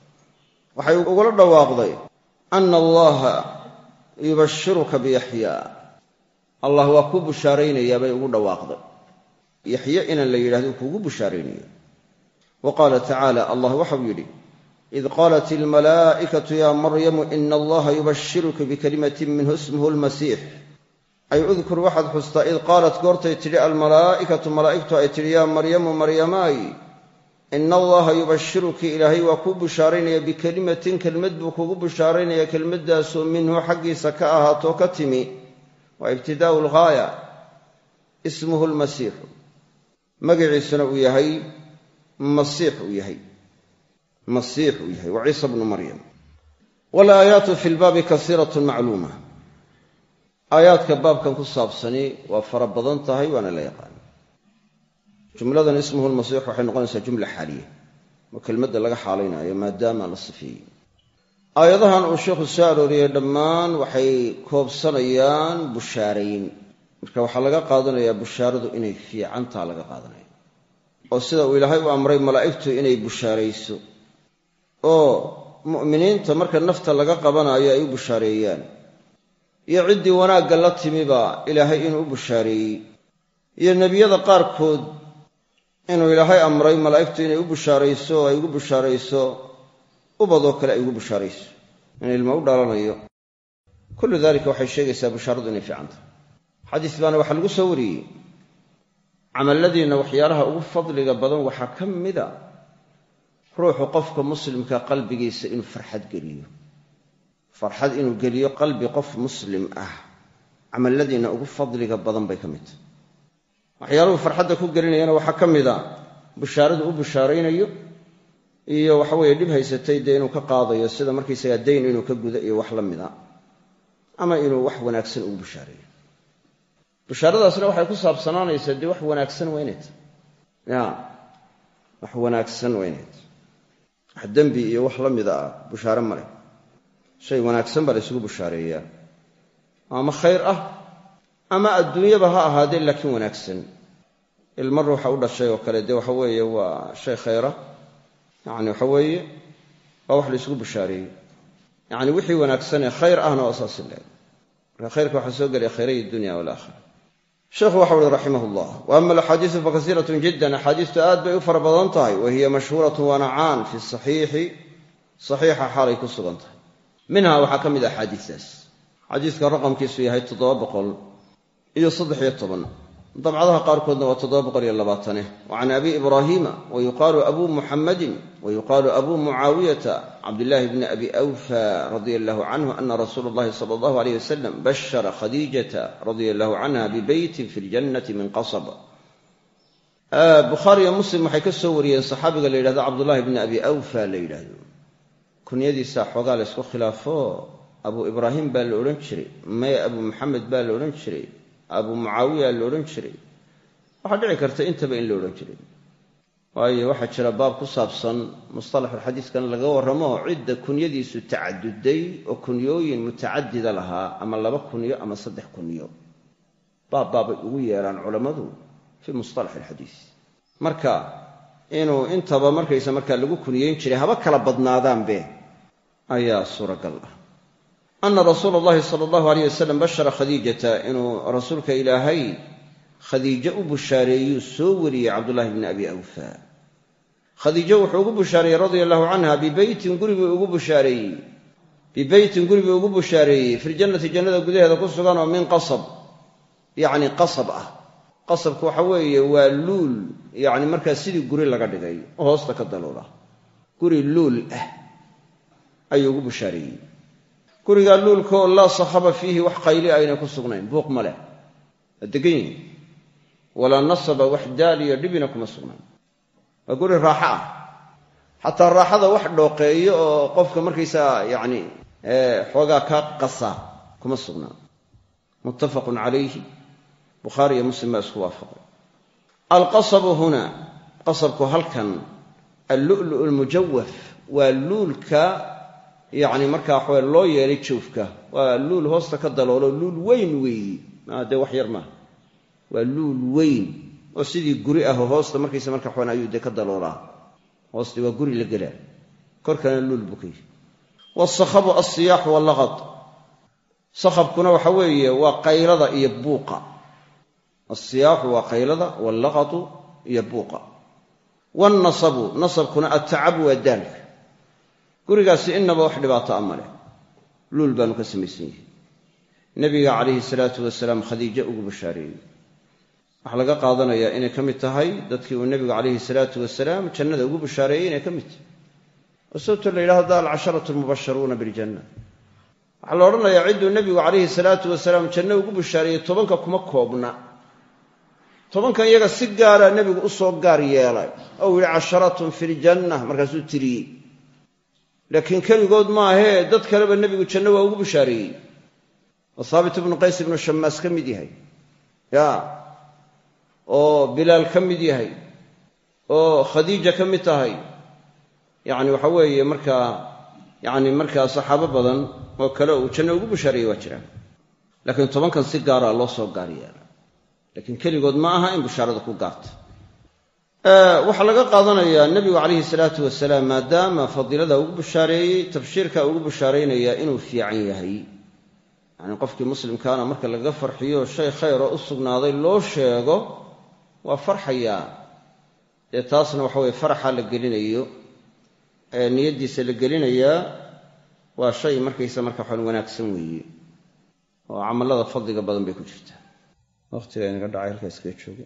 Waxay ugula dhawaaqday ana allaha yubashiruka biyaxyaa allah waa kuu bushaaraynayaa bay ugu dhawaaqday. Yaxye inaan la yidhahdo kuugu bushaaraynayo wa qaala tacaala allah waxau yidhi id qaalat ilmalaa'ikatu yaa maryamu ina allaha yubashiruka bikalimatin minhu ismuhu lmasiix ay udkur waxaad xustaa id qaalat goortay tidhi almalaa'ikatu malaa'igtu ay tidhi yaa maryamu maryamaay ina allaha yubashiruki ilaahay waa kuu bushaaraynaya bikelimatin kelmad buu kugu bushaaraynaya kelmaddaasoo minhu xaggiisa ka ahaatoo ka timi. Waa ibtidaa'u lghaaya ismuhu lmasiixu magiciisuna uu yahay masiix uu yahay masiix uu yahay wa ciisa bnu maryam. Walaayaatu fi lbaabi kasiiratun macluuma aayaadka baabkan ku saabsani waa fara badan tahay waana la yaqaan. Jumladan ismuhu lmasiix waxay noqonaysaa jumla xaaliya oo kelmadda laga xaalaynayo maadaama la sifeeyey. Aayadahan uu sheikhu soo dhammaan waxay koobsanayaan bushaarayn. Marka waxaa laga qaadanayaa bushaaradu inay fiicantaa laga qaadanaya oo sida uu ilaahay u amray malaa'igtu inay bushaarayso oo mu'miniinta marka nafta laga qabanayo ay u bushaareeyaan iyo ciddii wanaagga la timiba ilaahay inuu u bushaareeyey iyo nebiyada qaarkood inuu ilaahay amray malaa'igtu inay u bushaarayso ay ugu bushaarayso ubadoo kale ay ugu bushaarayso. In ilmo u dhalanayo kullu dalika waxay sheegaysaa bushaaradu inay fiican tahay. Xadiis baana waxaa lagu soo wariyey. Camalladiinna waxyaalaha ugu fadliga badan waxaa ka mida ruuxu qofka muslimka qalbigiisa inuu farxad geliyo farxad inuu geliyo qalbi qof muslim ah. Camalladiinna ugu fadliga badan bay ka mid. Tahay waxyaaluhu farxadda ku gelinayana waxaa ka mida bushaaradu u bushaaraynayo iyo waxaweeye dhib haysatay dee inuu ka qaadayo sida markaysagaa dayn inuu ka guda iyo wax la mida ama inuu wax wanaagsan ugu bushaareeyo bushaaradaasna waxay ku saabsanaanaysaa dee wax wanaagsan waa ya wax wanaagsan waa wax dembi iyo wax la mida ah bushaare ma leh shay wanaagsan baa la ysugu bushaareeyaa. Ama khayr ah ama adduunyaba ha ahaadee laakiin wanaagsan. Ilmo ruuxa u dhashay oo kale dee waxa weeye waa shay khayra. Yacni waxa weeye waa wax la ysugu bushaareeyey yacni wixii wanaagsanee khayr ahna waa saasi leeg marka khayrka waxaa soo gelaya khayray dunya walaakhira sheekhu waxau uhi raximah llah wa ama fakasiiratun jiddan. Axaadiistu aad bay u fara badan tahay wa hiya mashhuuratun waana caan fi saxiixi. Saxiixa xaalay ku sugan tahay minha waxaa ka mid ah axaadiistaas xadiiska raqamkiisu yahay toddoba boqol iyo saddex-iyo toban. Dabcadaha qaarkoodna waa toddoba boqol iyo labaatane. Wa abi ibraahiima wa yuqaalu abuu muxammadin wa mucaawiyata cabdillaahi bni abi awfa radia allahu canhu ana rasuula allahi sala allahu aleyh wasalam bashara khadiijata radia allahu canha bibeytin fi ljannati min qasab. Bukhaariyo muslim waxay ka soo wariyeen saxaabiga la yidhahdo cabdullahi bni abi awfa la yidhaahdo kunyadiisaa xoogaa la ysku khilaafo abuu ibraahim baa la odhan jiray may abuu maxamed baa la odhan jiray abuu mucaawiya la odhan jiray. Waxaa dhici karta intaba in la odhan jiray. Waayo waxaa jira baab ku saabsan mustalaxulxadiiskan laga warramo cidda kunyadiisu tacaduday oo kunyooyin mutacadida lahaa ama laba kunyo ama saddex kunyo. Baab baabay ugu yeedhaan culammadu fii mustalax alxadiis marka inuu intaba markaysa markaa lagu kunyeyn jiray haba kala badnaadaanbe ayaa suuragal ah. Ana rasuula allahi sala allahu aleyh wasalam bashara khadiijata inuu rasuulka ilaahay khadiijo u bushaareeyuu soo wariyey cabdullahi bni abi awfa. Khadiijo wuxuu ugu bushaareeyey radia allahu canha bibeytin guribuu ugu bushaareeyey bibeytin guribuu ugu bushaareeyey filjannati jannada gudaheeda ku sugan oo min qasab yacni qasab ah. Qasabku waxa weeye waa luul yacni markaa sidii guri laga dhigay oo hoosta ka daloola guri luul ah ayuu ugu bushaareeyey gurigaa luulkaoo laa sakhaba fiihi wax qayli aynay ku sugnayn buuq ma leh. Waa degan yihiin walaa nasaba wax daal iyo dhibina kuma sugnaan. Waa guri raaxo ah. Xataa raaxada wax dhooqeeyo oo qofka markaysaa yacni xoogaa kaa qasaa kuma sugnaan. Muttafaqun calayhi. Bukhaari iyo muslim baa isku waafaqay. Alqasabu huna qasabku halkan allulu lmujawaf waa luulka yacni markaa waxawe loo yeelay joofka waa luul hoosta ka daloolo luul weyn weeyi. Dee wax yar maaha waa luul weyn. Oo sidii guri ah oo hoosta markaysa marka waxaan ayuu dee ka daloolaa. Hoosti waa guri la gelaa. Korkana luul buu ka yihi wasakhabu alsiyaaxu wallaqad sakhabkuna waxa weeye waa qaylada iyo buuqa. Alsiyaaxu waa qaylada wallaqadu iyo buuqa. Waalnasabu nasabkuna altacabu waa daalka gurigaasi innaba wax dhibaato a ma luul baanu ka samaysan yahay. Nebiga calayhi salaatu wasalaam khadiijo ugu bashaareeyey waxaa laga qaadanayaa inay ka mid tahay dadkii uu nebigu calayhi salaatu wasalaam jannada ugu bashaareeyey inay ka mid tahay. Oo la yidhahdo alcasharatu almubasharuuna biljanna. Waxaa la odhanayaa cidduu nebigu calayhi salaatu wasalaam janno ugu bashaareeyey tobanka kuma koobna. Tobankan iyaga si gaara nebigu u gaar yeelay. Ou yidhi casharatun fi ljanna markaasuu tiriyey laakiin keligood maahee dad kaleba nebigu janno waa ugu bashaareeyey oo haabit ibnu qays ibnu shamaas ka mid yahay. Ya. Oo bilaal ka mid yahay. Oo khadiija ka mid tahay. Yacni waxa weeye markaa yacni markaa saxaabo badan oo kale uu janno ugu bashaareeyey waa jiraan. Laakiin tobankan si gaara loo soo gaar yeela laakiin keligood ma aha in bushaarada ku gaarta waxaa laga qaadanayaa nebigu calayhi salaatu wasalaam maadaama fadiilada ugu bushaareeyey tabshiirka ugu bushaaraynayaa inuu fiican yahay. Yacni qofkii muslimkaana marka lagaga farxiyo shay khayroo u sugnaaday loo sheego waa farxayaa dee taasna waxa weye faraxa la gelinayo. Ee niyaddiisa la gelinayaa waa shay markaysa marka waxaan wanaagsan weeye. Oo camallada fadliga badan bay ku jirtaa. Waqtiga inaga dhacay halkaa iskaga jooga